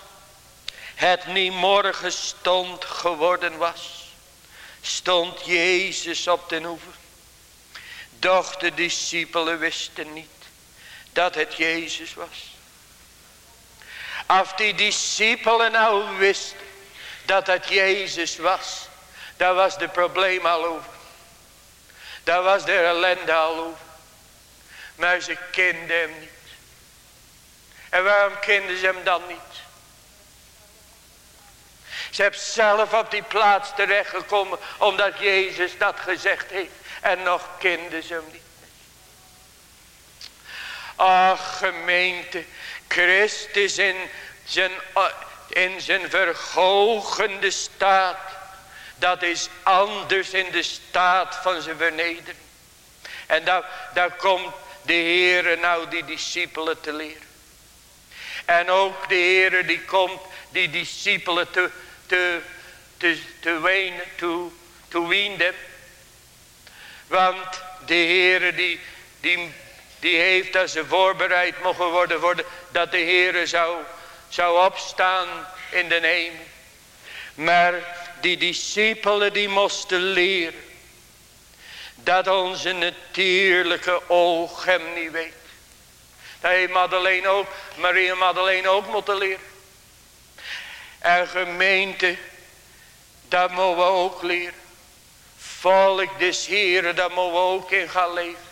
het niet morgen stond geworden was. Stond Jezus op de oever. Doch de discipelen wisten niet dat het Jezus was. Als die discipelen nou wisten dat het Jezus was. Dan was de probleem al over. Dan was de ellende al over. Maar ze kenden hem niet. En waarom kenden ze hem dan niet? Ze hebben zelf op die plaats terechtgekomen omdat Jezus dat gezegd heeft. En nog kenden ze hem niet. Ach gemeente, Christus in zijn, in zijn verhogende staat. Dat is anders in de staat van zijn vernedering. En daar, daar komt de Heere nou die discipelen te leren. En ook de Heere die komt die discipelen te, te, te, te te, te wienden. Want de Heere die, die, die heeft dat ze voorbereid mogen worden, worden dat de Heere zou, zou opstaan in de hemel. Maar die discipelen die moesten leren. Dat onze natuurlijke oog hem niet weet. Dat heeft Madeleine ook, Maria Madeleine ook moeten leren. En gemeente, dat mogen we ook leren. Volk des Heren, daar mogen we ook in gaan leven.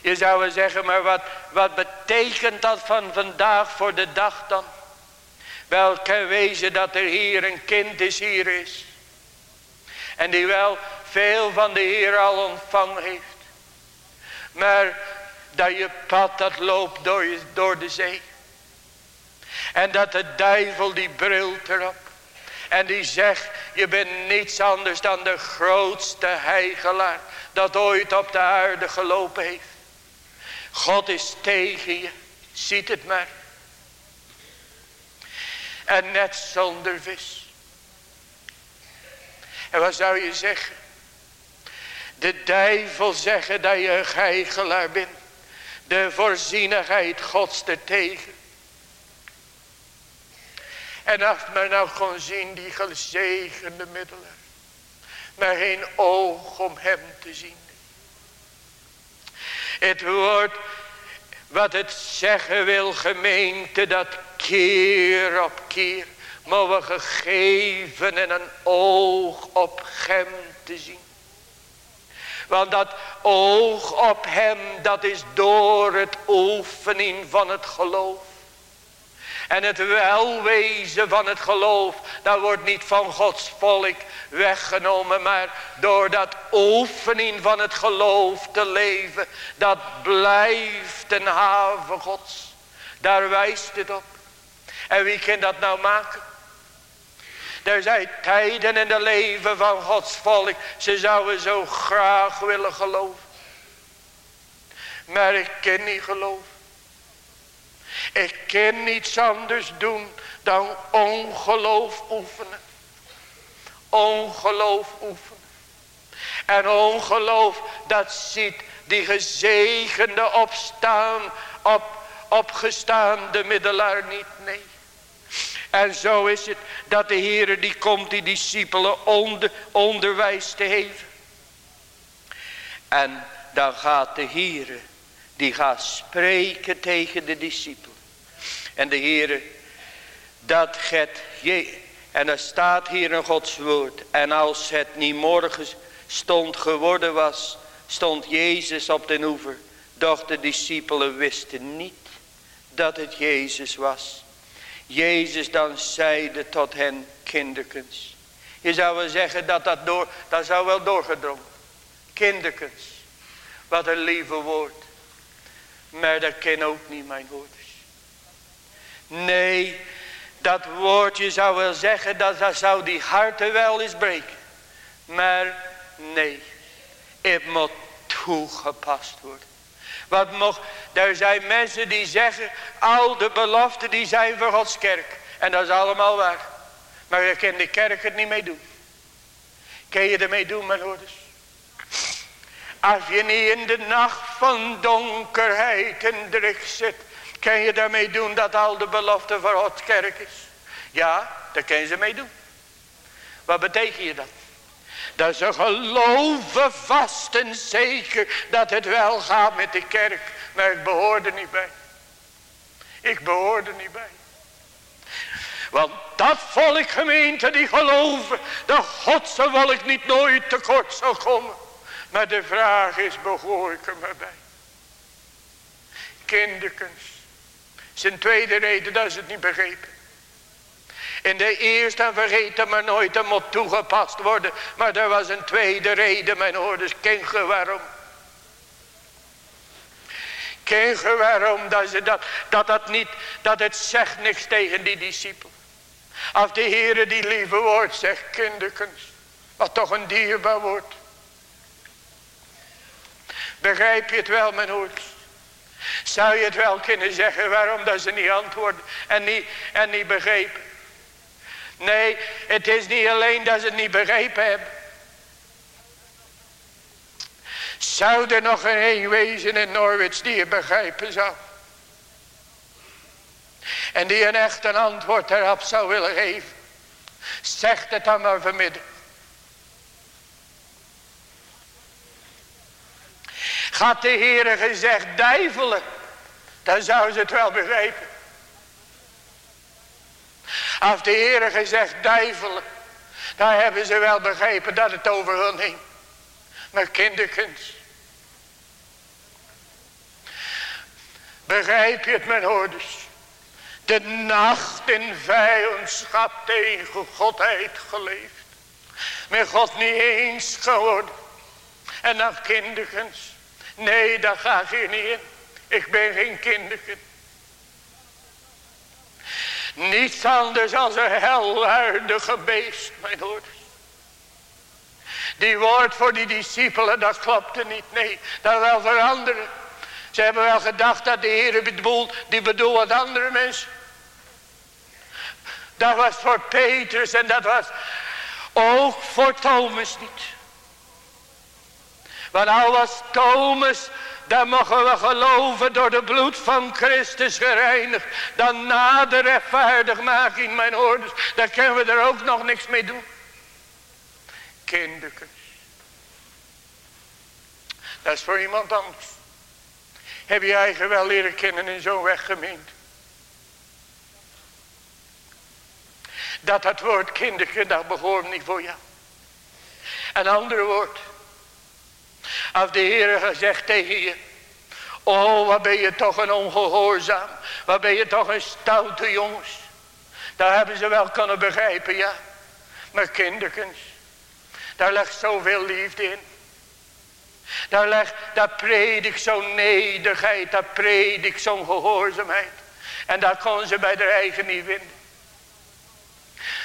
Je zou wel zeggen, maar wat, wat betekent dat van vandaag voor de dag dan? Wel kan wezen dat er hier een kind is hier is. En die wel veel van de Heer al ontvangen heeft. Maar dat je pad dat loopt door, door de zee. En dat de duivel die brilt erop. En die zegt, je bent niets anders dan de grootste heigelaar. Dat ooit op de aarde gelopen heeft. God is tegen je. Ziet het maar. En net zonder vis. En wat zou je zeggen? De duivel zeggen dat je een heigelaar bent. De voorzienigheid gods tegen. En als men nou kon zien die gezegende middelen. Maar geen oog om hem te zien. Het woord wat het zeggen wil gemeente dat keer op keer. Mogen gegeven en een oog op hem te zien. Want dat oog op hem dat is door het oefening van het geloof. En het welwezen van het geloof, dat wordt niet van Gods volk weggenomen. Maar door dat oefening van het geloof te leven, dat blijft een haven Gods. Daar wijst het op. En wie kan dat nou maken? Er zijn tijden in het leven van Gods volk. Ze zouden zo graag willen geloven. Maar ik kan niet geloven. Ik kan niets anders doen dan ongeloof oefenen. Ongeloof oefenen. En ongeloof dat ziet die gezegende opstaan, op, opgestaande middelaar niet, nee. En zo is het dat de Heer die komt die discipelen onder, onderwijs te geven. En dan gaat de Heer die gaat spreken tegen de discipelen. En de Heere, dat het, en er staat hier een Gods woord. En als het niet morgen stond geworden was, stond Jezus op de oever. Doch de discipelen wisten niet dat het Jezus was. Jezus dan zeide tot hen kinderkens. Je zou wel zeggen dat dat, door, dat zou wel doorgedrongen. Kinderkens. Wat een lieve woord. Maar dat ken ook niet mijn woorders. Nee, dat woordje zou wel zeggen dat, dat zou die harten wel eens breken. Maar nee, het moet toegepast worden. Wat mocht, er zijn mensen die zeggen, al de beloften die zijn voor Gods kerk. En dat is allemaal waar. Maar je kan de kerk het niet mee doen. Kun je ermee doen, mijn hoorders? Als je niet in de nacht van donkerheid en druk zit. Kan je daarmee doen dat al de beloften voor Gods kerk is. Ja, daar kan ze mee doen. Wat betekent je dat? Dat ze geloven vast en zeker dat het wel gaat met de kerk. Maar ik behoor er niet bij. Ik behoor er niet bij. Want dat volk gemeente die geloven dat Godse volk niet nooit tekort zal komen. Maar de vraag is, behoor ik er maar bij? Kinderkens. Zijn tweede reden dat ze het niet begrepen. In de eerste vergeten maar nooit, dat moet toegepast worden. Maar er was een tweede reden, mijn ouders. Ken je waarom? Ken je waarom dat, ze dat, dat, dat, niet, dat het zegt niks tegen die discipel. Als de Heere die lieve woord zegt, kinderkens. Wat toch een dierbaar woord. Begrijp je het wel, mijn ouders? Zou je het wel kunnen zeggen waarom dat ze niet antwoorden en niet, en niet begrepen? Nee, het is niet alleen dat ze het niet begrepen hebben. Zou er nog een wezen in Norwich die het begrijpen zou? En die een echt een antwoord erop zou willen geven. Zeg het dan maar vanmiddag. Gaat de Heere gezegd duivelen. Dan zou ze het wel begrijpen. Als de Heer gezegd duivelen. Dan hebben ze wel begrepen dat het over hun ging. Maar kinderkens. Begrijp je het mijn hoorders. De nacht in vijandschap tegen Godheid geleefd. Met God niet eens geworden. En dan kinderkens. Nee, daar ga je niet in. Ik ben geen kinderkind. Niets anders als een helaardige beest, mijn hoorders. Die woord voor die discipelen, dat klopte niet. Nee, dat wel veranderen. Ze hebben wel gedacht dat de Heer bedoelt, die bedoelt wat andere mensen. Dat was voor Petrus en dat was ook voor Thomas niet. Want was Thomas dan mogen we geloven door de bloed van Christus gereinigd. Dan na de rechtvaardigmaking, mijn ouders. Daar kunnen we er ook nog niks mee doen. Kinderkens. Dat is voor iemand anders. Heb je eigen wel leren kennen in zo'n weggemeente? Dat het woord kinderke, dat behoort niet voor jou. Een ander woord. Als de Heer gezegd tegen je. Oh wat ben je toch een ongehoorzaam. Wat ben je toch een stoute jongens. Daar hebben ze wel kunnen begrijpen ja. Maar kinderkens. Daar ligt zoveel liefde in. Daar, ligt, daar predik zo'n nederigheid. Daar predik zo'n gehoorzaamheid. En dat kon ze bij de eigen niet vinden.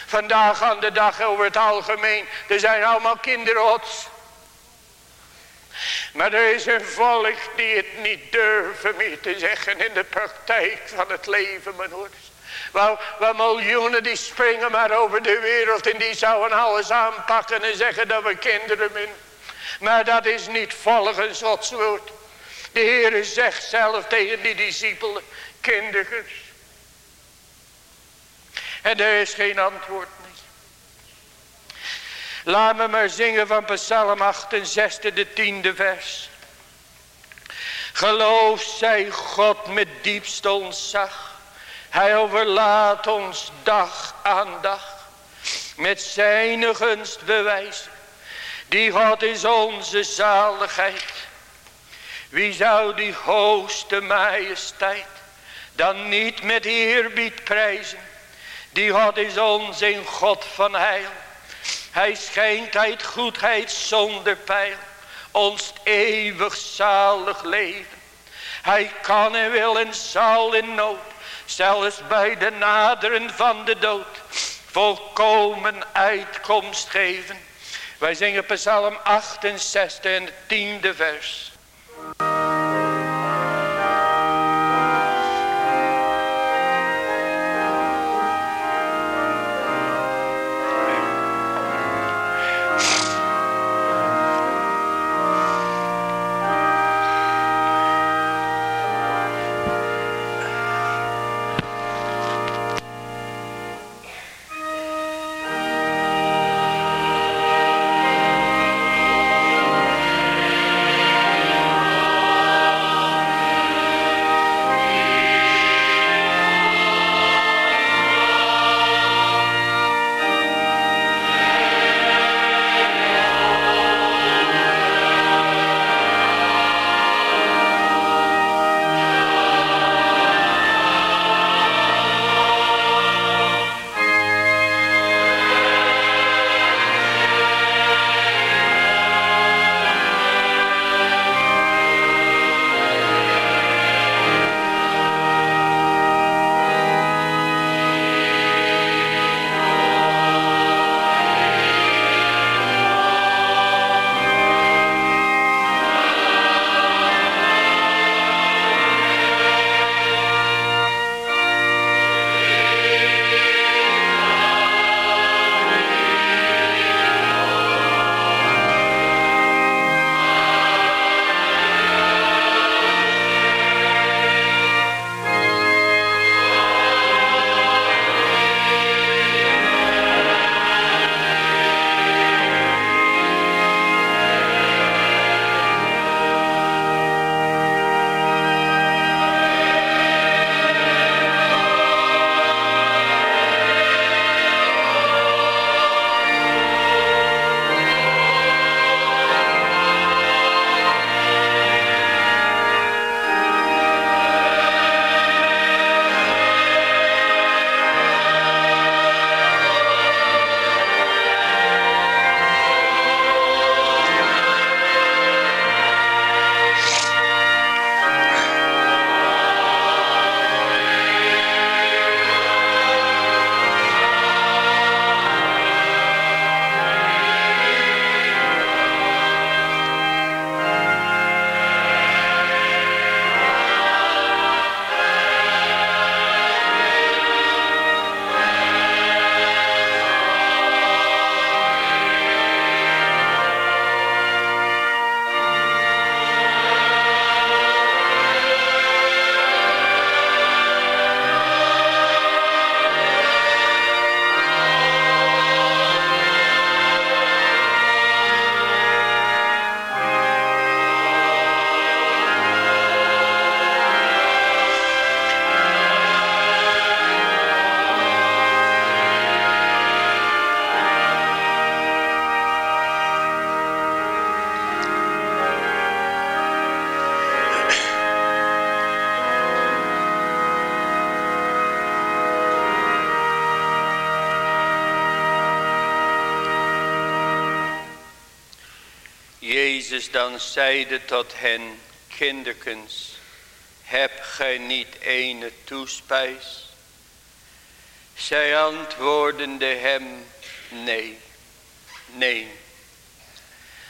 Vandaag aan de dag over het algemeen. Er zijn allemaal kinderrots. Maar er is een volk die het niet durven meer te zeggen in de praktijk van het leven, mijn hoeders. Waar miljoenen die springen maar over de wereld en die zouden alles aanpakken en zeggen dat we kinderen min. Maar dat is niet volgens Gods woord. De Heer zegt zelf tegen die discipelen, kinderen. En er is geen antwoord. Laat me maar zingen van Psalm 68, de tiende vers. Geloof zij God met diepste ontzag. Hij overlaat ons dag aan dag. Met zijn gunst bewijzen. Die God is onze zaligheid. Wie zou die hoogste majesteit dan niet met eerbied prijzen. Die God is ons in God van heil. Hij schijnt uit goedheid zonder pijl. Ons eeuwig zalig leven. Hij kan en wil en zal in nood. Zelfs bij de naderen van de dood. Volkomen uitkomst geven. Wij zingen psalm 68 en het tiende vers. Dan zeide tot hen, kinderkens, heb gij niet ene toespijs? Zij antwoordende hem, nee, nee.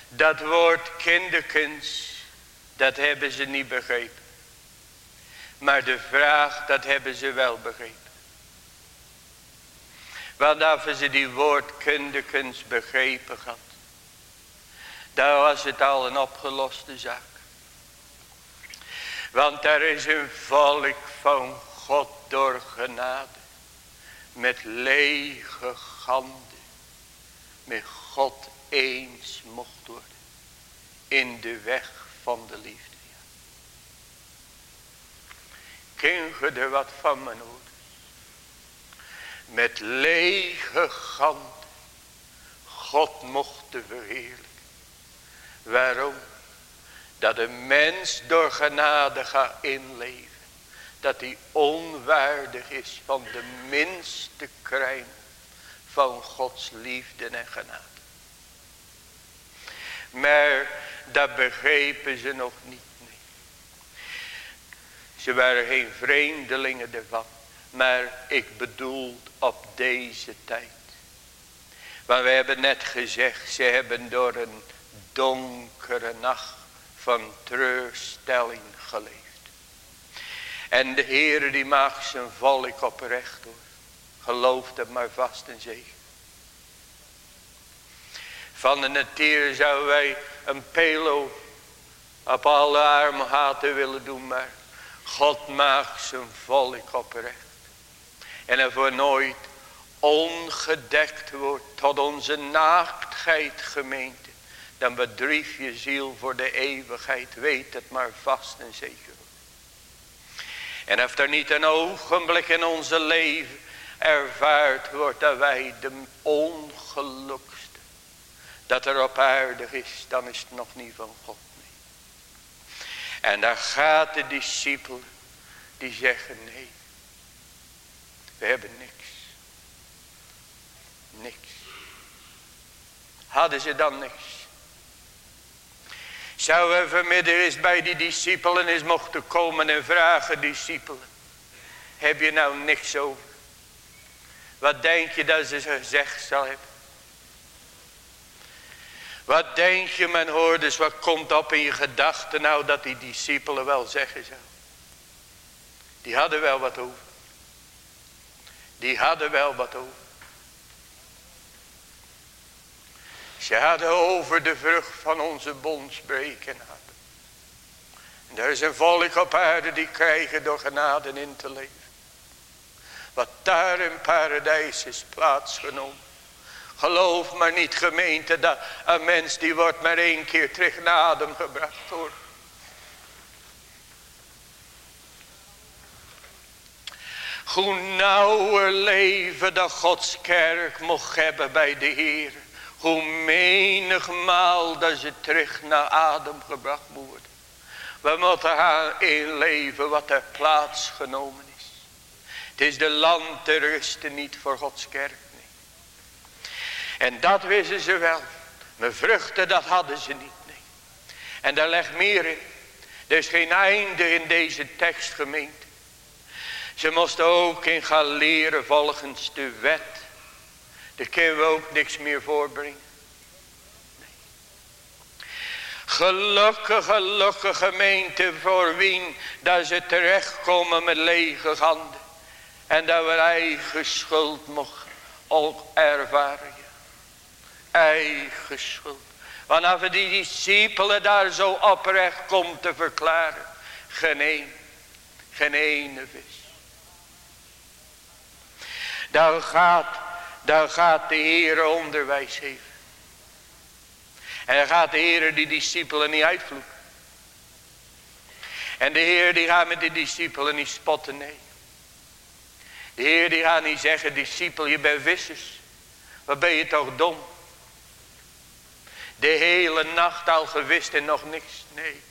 Dat woord kinderkens, dat hebben ze niet begrepen. Maar de vraag, dat hebben ze wel begrepen. Want als ze die woord kinderkens begrepen had, daar was het al een opgeloste zaak. Want er is een volk van God door genade. Met lege handen. Met God eens mocht worden. In de weg van de liefde. Ken je er wat van mijn ouders? Met lege handen. God mocht te verheerlijken. Waarom? Dat een mens door genade gaat inleven. dat hij onwaardig is van de minste kruim van Gods liefde en genade. Maar dat begrepen ze nog niet. Nee. Ze waren geen vreemdelingen ervan. Maar ik bedoel op deze tijd. Want we hebben net gezegd, ze hebben door een donkere nacht van treurstelling geleefd. En de Heer die maakt zijn volk oprecht hoor. Geloof het maar vast en zeker. Van de natuur zouden wij een pelo op alle armen haten willen doen. Maar God maakt zijn volk oprecht. En er voor nooit ongedekt wordt tot onze naaktheid gemeente. Dan bedrief je ziel voor de eeuwigheid. Weet het maar vast en zeker. En of er niet een ogenblik in onze leven ervaard wordt dat wij de ongelukste. Dat er op aarde is, dan is het nog niet van God. Nee. En daar gaat de discipelen die zeggen nee. We hebben niks. Niks. Hadden ze dan niks. Zouden we vanmiddag eens bij die discipelen eens mochten komen en vragen, discipelen. Heb je nou niks over? Wat denk je dat ze gezegd zal hebben? Wat denk je men hoorders, wat komt op in je gedachten nou dat die discipelen wel zeggen zou? Die hadden wel wat over. Die hadden wel wat over. Ze hadden over de vrucht van onze bond spreken. En er is een volk op aarde die krijgen door genade in te leven. Wat daar in paradijs is plaatsgenomen. Geloof maar niet gemeente dat een mens die wordt maar één keer terug naar adem gebracht hoor. Hoe nauwer leven dat Gods kerk mocht hebben bij de Heer. Hoe menigmaal dat ze terug naar adem gebracht worden. We moeten gaan inleven wat er plaatsgenomen is. Het is de land te rusten niet voor Gods kerk. Nee. En dat wisten ze wel. Maar vruchten dat hadden ze niet. Nee. En daar legt meer in. Er is geen einde in deze tekst gemeente. Ze moesten ook in gaan leren volgens de wet daar kunnen we ook niks meer voorbrengen. Nee. Gelukkig, gelukkig gemeente voor wie dat ze terechtkomen met lege handen. En dat we eigen schuld mogen ook ervaren. Eigen schuld. We die discipelen daar zo oprecht komt te verklaren. Geen een, geen ene vis. Dan gaat dan gaat de Heer onderwijs geven. En dan gaat de Heer die discipelen niet uitvloeken. En de Heer die gaat met de discipelen niet spotten, nee. De Heer die gaat niet zeggen, discipel je bent vissers. Wat ben je toch dom. De hele nacht al gewist en nog niks. Nee,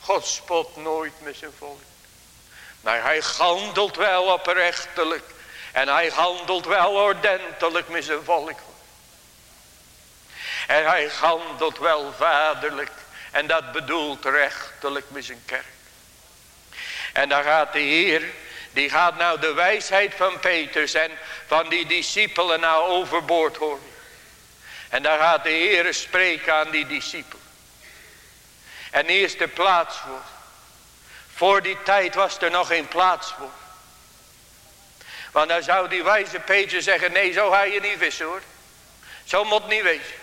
God spot nooit met zijn volk. Maar hij handelt wel oprechtelijk en hij handelt wel ordentelijk met zijn volk. En hij handelt wel vaderlijk. En dat bedoelt rechtelijk met zijn kerk. En dan gaat de Heer. Die gaat nou de wijsheid van Petrus en van die discipelen nou overboord horen. En dan gaat de Heer spreken aan die discipelen. En eerste plaats voor. Voor die tijd was er nog geen plaats voor. Want dan zou die wijze Peter zeggen, nee zo ga je niet vissen hoor. Zo moet niet wezen.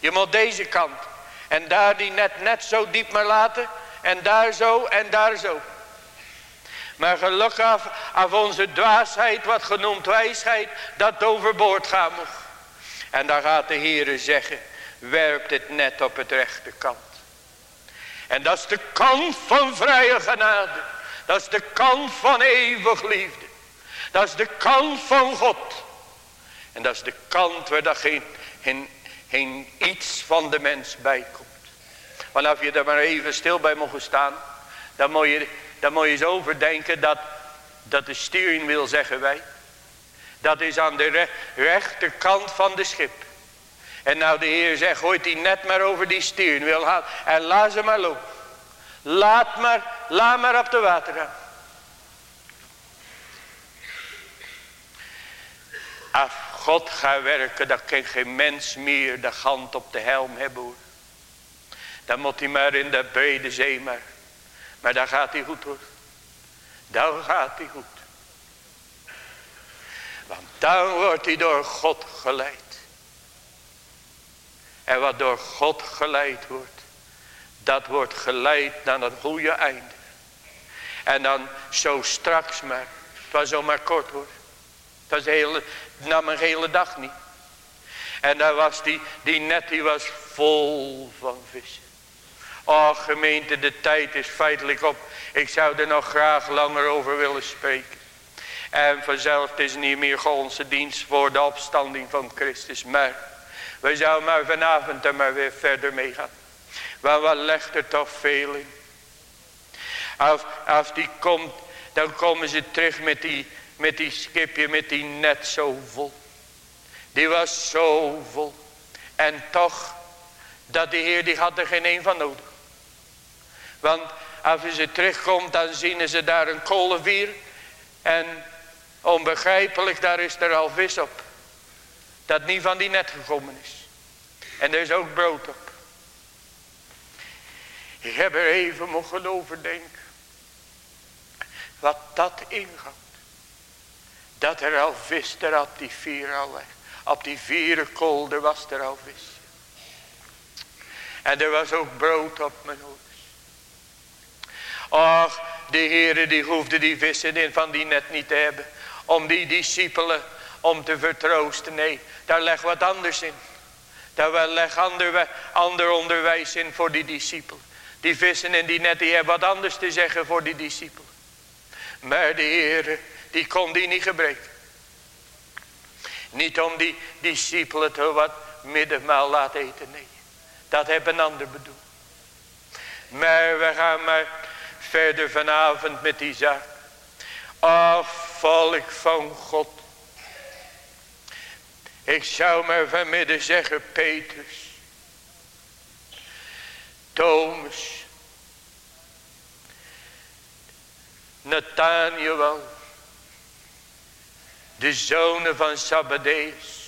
Je moet deze kant. En daar die net, net zo diep maar laten. En daar zo en daar zo. Maar gelukkig af, onze dwaasheid, wat genoemd wijsheid, dat overboord gaan moet. En dan gaat de Heere zeggen, werpt het net op het rechte kant. En dat is de kant van vrije genade. Dat is de kant van eeuwig liefde. Dat is de kant van God. En dat is de kant waar dat geen, geen, geen iets van de mens bij komt. Want als je er maar even stil bij mogen staan. Dan moet je, dan moet je eens overdenken dat Dat de sturing wil zeggen wij. Dat is aan de rechterkant van de schip. En nou de Heer zegt, gooit die net maar over die sturing wil. En laat ze maar lopen. Laat maar, laat maar op de water gaan. Als God gaat werken, dan kan geen mens meer de hand op de helm hebben hoor. Dan moet hij maar in de brede zee maar. Maar dan gaat hij goed hoor. Dan gaat hij goed. Want dan wordt hij door God geleid. En wat door God geleid wordt. Dat wordt geleid naar het goede einde. En dan zo straks maar. Het was zomaar kort hoor. Het was hele, nam een hele dag niet. En daar was die, die net die was vol van vissen. Oh gemeente, de tijd is feitelijk op. Ik zou er nog graag langer over willen spreken. En vanzelf het is niet meer onze dienst voor de opstanding van Christus. Maar we zouden maar vanavond er maar weer verder mee gaan. Want wat legt er toch veel in. Als, als die komt, dan komen ze terug met die, met die schipje, met die net zo vol. Die was zo vol. En toch, dat de Heer, die had er geen een van nodig. Want als ze terugkomt, dan zien ze daar een kolenvier. En onbegrijpelijk, daar is er al vis op. Dat niet van die net gekomen is. En er is ook brood op. Ik heb er even mogen over denken. Wat dat inhoudt. Dat er al vis er op die vier al. Op die vier kolder was er al vis. En er was ook brood op mijn hoofd. Och, de heren die hoefde die vissen in van die net niet te hebben. Om die discipelen om te vertroosten. Nee, daar leg wat anders in. Daar leg ander, ander onderwijs in voor die discipelen. Die vissen en die net die hebben wat anders te zeggen voor die discipelen. Maar de Heer, die kon die niet gebreken. Niet om die discipelen te wat middenmaal laten eten. Nee, dat hebben een ander bedoeld. Maar we gaan maar verder vanavond met die zaak. Afvallig van God. Ik zou maar vanmiddag zeggen, Petrus. Thomas. Nathaniel. De zonen van Sabbadeus.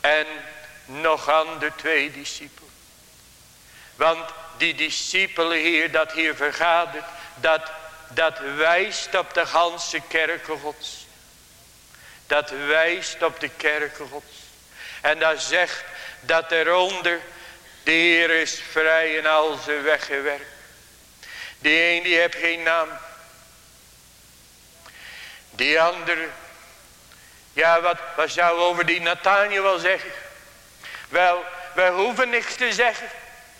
En nog andere twee discipelen. Want die discipelen hier, dat hier vergadert, dat, dat wijst op de ganse kerken gods. Dat wijst op de kerken gods. En dat zegt dat eronder de Heer is vrij en al zijn weggewerkt. Die een die heeft geen naam. Die andere. Ja wat, wat zou over die Nathaniel wel zeggen? Wel, wij hoeven niks te zeggen.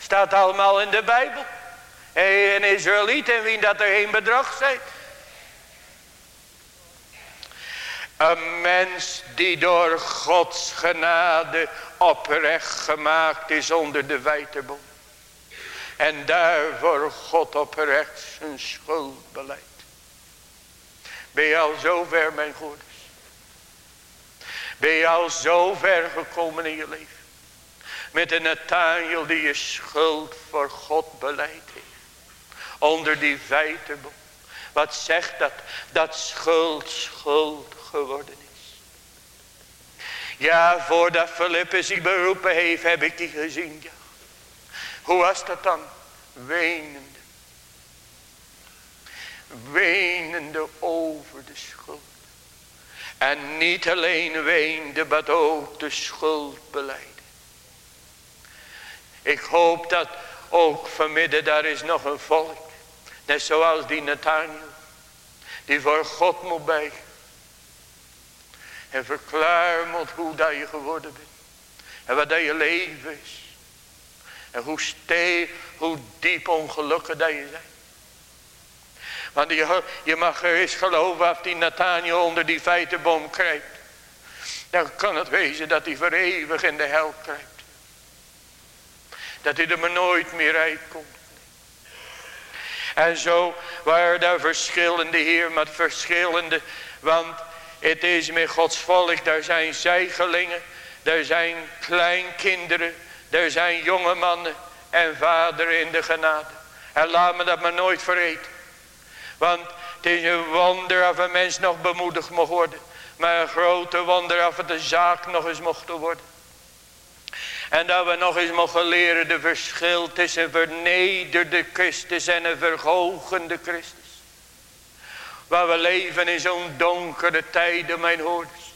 Staat allemaal in de Bijbel. Een Israëliet en wie dat er geen bedrag zijn. Een mens die door Gods genade oprecht gemaakt is onder de wijterboom. En daarvoor God oprecht zijn schuld beleidt. Ben je al zo ver mijn goeders? Ben je al zo ver gekomen in je leven? Met een Nathaniel die je schuld voor God beleid heeft. Onder die vijterboom. Wat zegt dat? Dat schuld schuld geworden is. Ja, voordat Philippus zich beroepen heeft, heb ik die gezien. Ja. Hoe was dat dan? Wenende. Wenende over de schuld. En niet alleen weende, maar ook de schuld beleid. Ik hoop dat ook vanmiddag daar is nog een volk. Net zoals die Nathaniel. Die voor God moet buigen. En verklaar moet hoe dat je geworden bent. En wat dat je leven is. En hoe stee, hoe diep ongelukkig dat je bent. Want je, je mag er eens geloven als die Nathaniel onder die feitenboom krijgt. Dan kan het wezen dat hij voor eeuwig in de hel krijgt. Dat hij er maar nooit meer uitkomt. En zo waren daar verschillende hier met verschillende. Want het is met Gods volk. Daar zijn zijgelingen. Daar zijn kleinkinderen. Daar zijn jonge mannen. En vader in de genade. En laat me dat maar nooit vergeten. Want het is een wonder of een mens nog bemoedigd mag worden. Maar een grote wonder of het een zaak nog eens mocht worden. En dat we nog eens mogen leren de verschil tussen vernederde Christus en een verhogende Christus. Waar we leven in zo'n donkere tijden, mijn hoorders.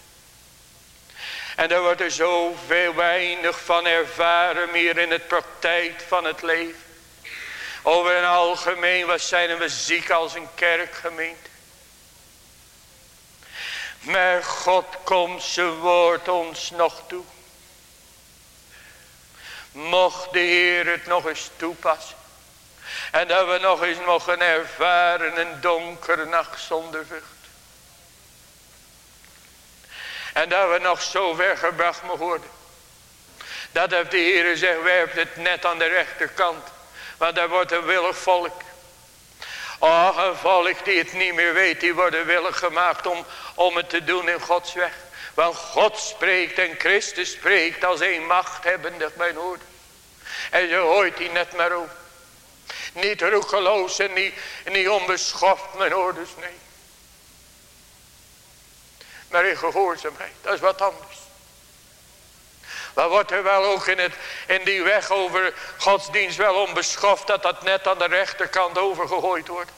En daar wordt er zoveel weinig van ervaren meer in het praktijk van het leven. Over een algemeen, wat zijn we ziek als een kerkgemeente. Maar God komt zijn woord ons nog toe. Mocht de Heer het nog eens toepassen. En dat we nog eens mogen ervaren een donkere nacht zonder vrucht. En dat we nog zo ver gebracht mogen worden. Dat heeft de Heer zegt, werpt het net aan de rechterkant. Want daar wordt een willig volk. Oh, een volk die het niet meer weet, die worden willig gemaakt om, om het te doen in Gods weg. Want God spreekt en Christus spreekt als een machthebbende, mijn hoor. En je hoort die net maar op. Niet roekeloos en niet, niet onbeschoft, mijn ouders, nee. Maar in gehoorzaamheid, dat is wat anders. Maar wordt er wel ook in, het, in die weg over godsdienst wel onbeschoft dat dat net aan de rechterkant overgegooid wordt.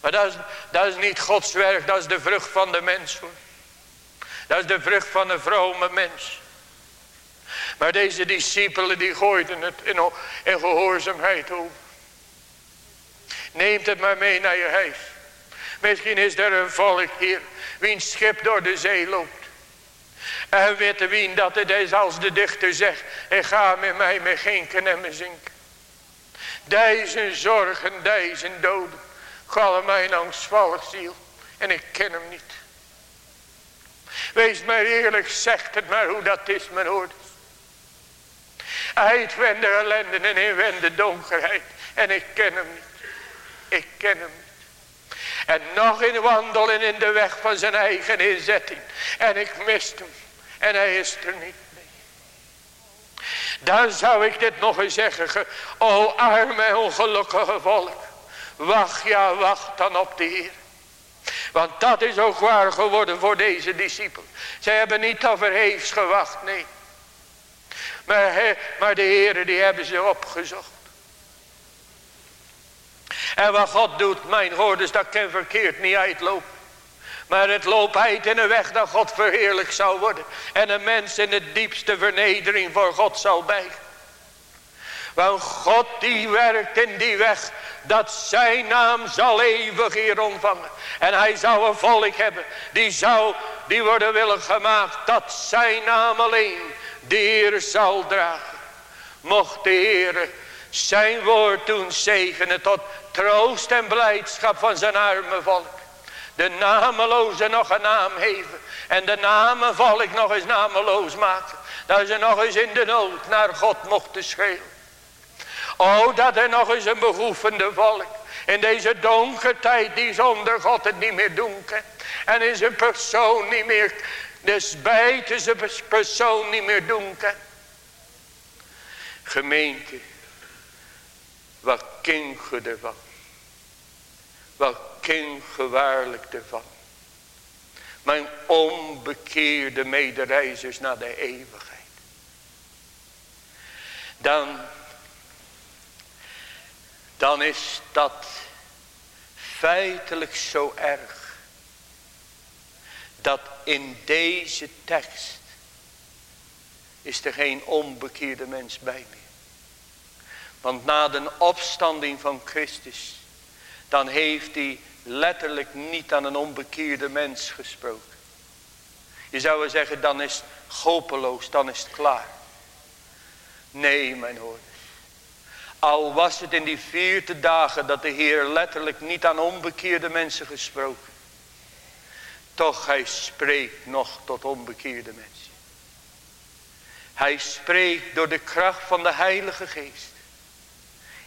Maar dat is, dat is niet Gods werk, dat is de vrucht van de mens hoor. Dat is de vrucht van een vrome mens. Maar deze discipelen die gooiden het in, in gehoorzaamheid over. Neemt het maar mee naar je huis. Misschien is er een volk hier. Wiens schip door de zee loopt. En weten wie dat het is als de dichter zegt. En ga met mij met ginken en me zinken. Duizend zorgen, duizend doden. Gallen mijn angstvallig ziel. En ik ken hem niet. Wees maar eerlijk, zegt het maar hoe dat is, mijn hoorders. Uitwende ellende en inwende donkerheid. En ik ken hem niet. Ik ken hem niet. En nog in wandelen in de weg van zijn eigen inzetting. En ik mist hem. En hij is er niet. Dan zou ik dit nog eens zeggen. O arme ongelukkige volk. Wacht ja wacht dan op de Heer. Want dat is ook waar geworden voor deze discipelen. Zij hebben niet overheefs gewacht, nee. Maar, maar de heren die hebben ze opgezocht. En wat God doet, mijn hoorders, dat kan verkeerd niet uitlopen. Maar het loopt uit in een weg dat God verheerlijk zou worden. En een mens in de diepste vernedering voor God zal bijgen. Want God die werkt in die weg. Dat zijn naam zal eeuwig hier ontvangen. En hij zou een volk hebben. Die zou, die worden willig gemaakt. Dat zijn naam alleen de Heer zal dragen. Mocht de Heer zijn woord doen zegenen tot troost en blijdschap van zijn arme volk. De nameloze nog een naam geven. En de namen volk nog eens nameloos maken. Dat ze nog eens in de nood naar God mochten schreeuwen. Oh, dat er nog eens een behoefende volk. In deze donkere tijd die zonder God het niet meer doen. En in zijn persoon niet meer dus buiten zijn persoon niet meer doen. Gemeente, wat ken je ervan? Wat ken je waarlijk ervan? Mijn onbekeerde medereizers naar de eeuwigheid. Dan, dan is dat feitelijk zo erg dat in deze tekst is er geen onbekeerde mens bij meer. Want na de opstanding van Christus, dan heeft hij letterlijk niet aan een onbekeerde mens gesproken. Je zou wel zeggen, dan is het hopeloos, dan is het klaar. Nee, mijn hoorders. Al was het in die vierde dagen dat de Heer letterlijk niet aan onbekeerde mensen gesproken. Toch hij spreekt nog tot onbekeerde mensen. Hij spreekt door de kracht van de Heilige Geest.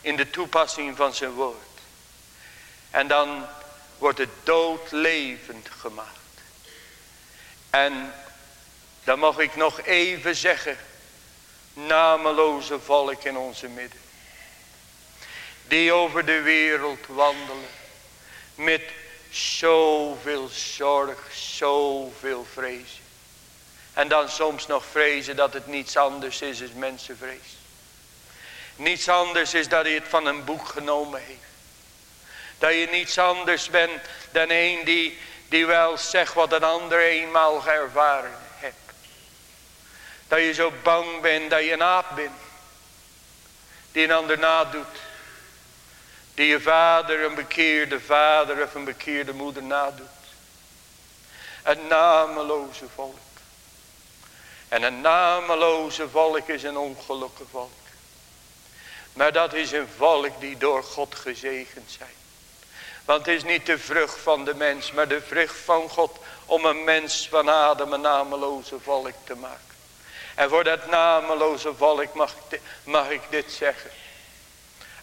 in de toepassing van zijn woord. En dan wordt het dood levend gemaakt. En dan mag ik nog even zeggen, nameloze volk in onze midden. Die over de wereld wandelen met zoveel zorg, zoveel vrezen. En dan soms nog vrezen dat het niets anders is als mensenvrees. Niets anders is dat hij het van een boek genomen heeft. Dat je niets anders bent dan een die, die wel zegt wat een ander eenmaal ervaren hebt. Dat je zo bang bent dat je een aap bent. Die een ander nadoet. Die je vader een bekeerde vader of een bekeerde moeder nadoet. Een nameloze volk. En een nameloze volk is een ongelukkig volk. Maar dat is een volk die door God gezegend zijn. Want het is niet de vrucht van de mens, maar de vrucht van God om een mens van Adam een nameloze volk te maken. En voor dat nameloze volk mag ik, dit, mag ik dit zeggen.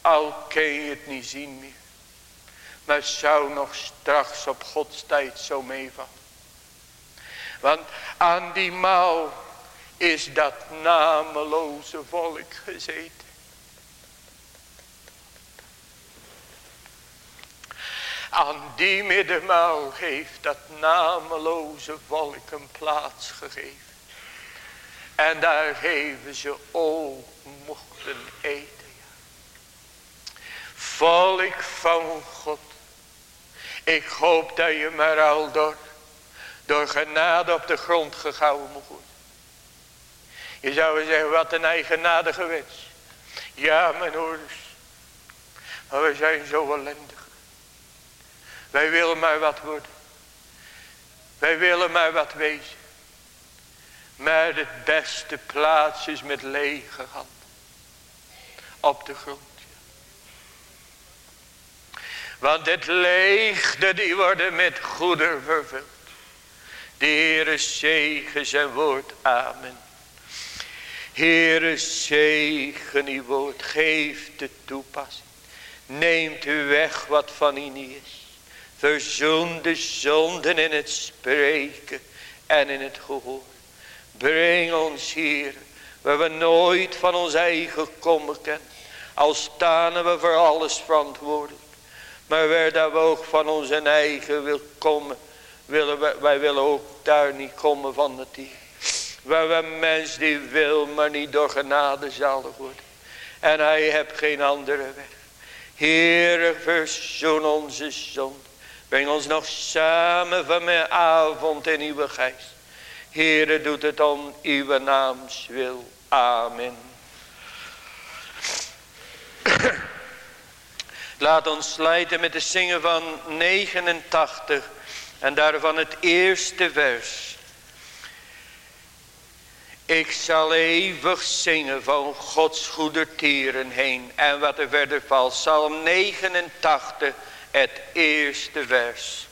Al kun je het niet zien meer. Maar zou nog straks op Gods tijd zo meevallen. Want aan die mouw is dat nameloze volk gezeten. Aan die middenmaal heeft dat nameloze volk een plaats gegeven. En daar geven ze ook mochten eten. Volk van God. Ik hoop dat je maar al door, door genade op de grond gehouden moet worden. Je zou zeggen, wat een eigenadige wens. Ja, mijn ouders. Maar we zijn zo ellendig. Wij willen maar wat worden. Wij willen maar wat wezen. Maar het beste plaats is met lege hand. Op de grond. Want het leegde die worden met goeder vervuld. De Heere zegen zijn woord. Amen. Heere zegen uw woord. Geef de toepassing. Neemt u weg wat van u niet is. Verzoen de zonden in het spreken en in het gehoor. Breng ons hier waar we nooit van ons eigen komen kennen. Al staan we voor alles verantwoordelijk. Maar waar dat we ook van onze eigen wil komen. Willen wij, wij willen ook daar niet komen van het dier. Waar we mens die wil maar niet door genade zalig worden. En hij heeft geen andere weg. Heere verzoen onze zonde. Breng ons nog samen van mijn avond in uw geest. Heere doet het om uw naams wil. Amen. Laat ons sluiten met de zingen van 89 en daarvan het eerste vers. Ik zal eeuwig zingen van Gods goede tieren heen. En wat er verder valt, Psalm 89 het eerste vers.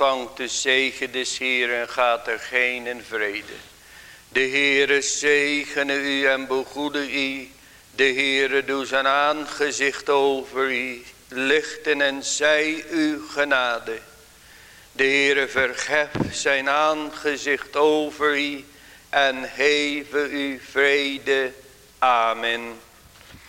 Ontvangt de zegen des Heeren en gaat er geen in vrede. De Heere zegene u en begoede u. De Heere doe zijn aangezicht over u lichten en zij u genade. De Heere vergef zijn aangezicht over u en heve u vrede. Amen.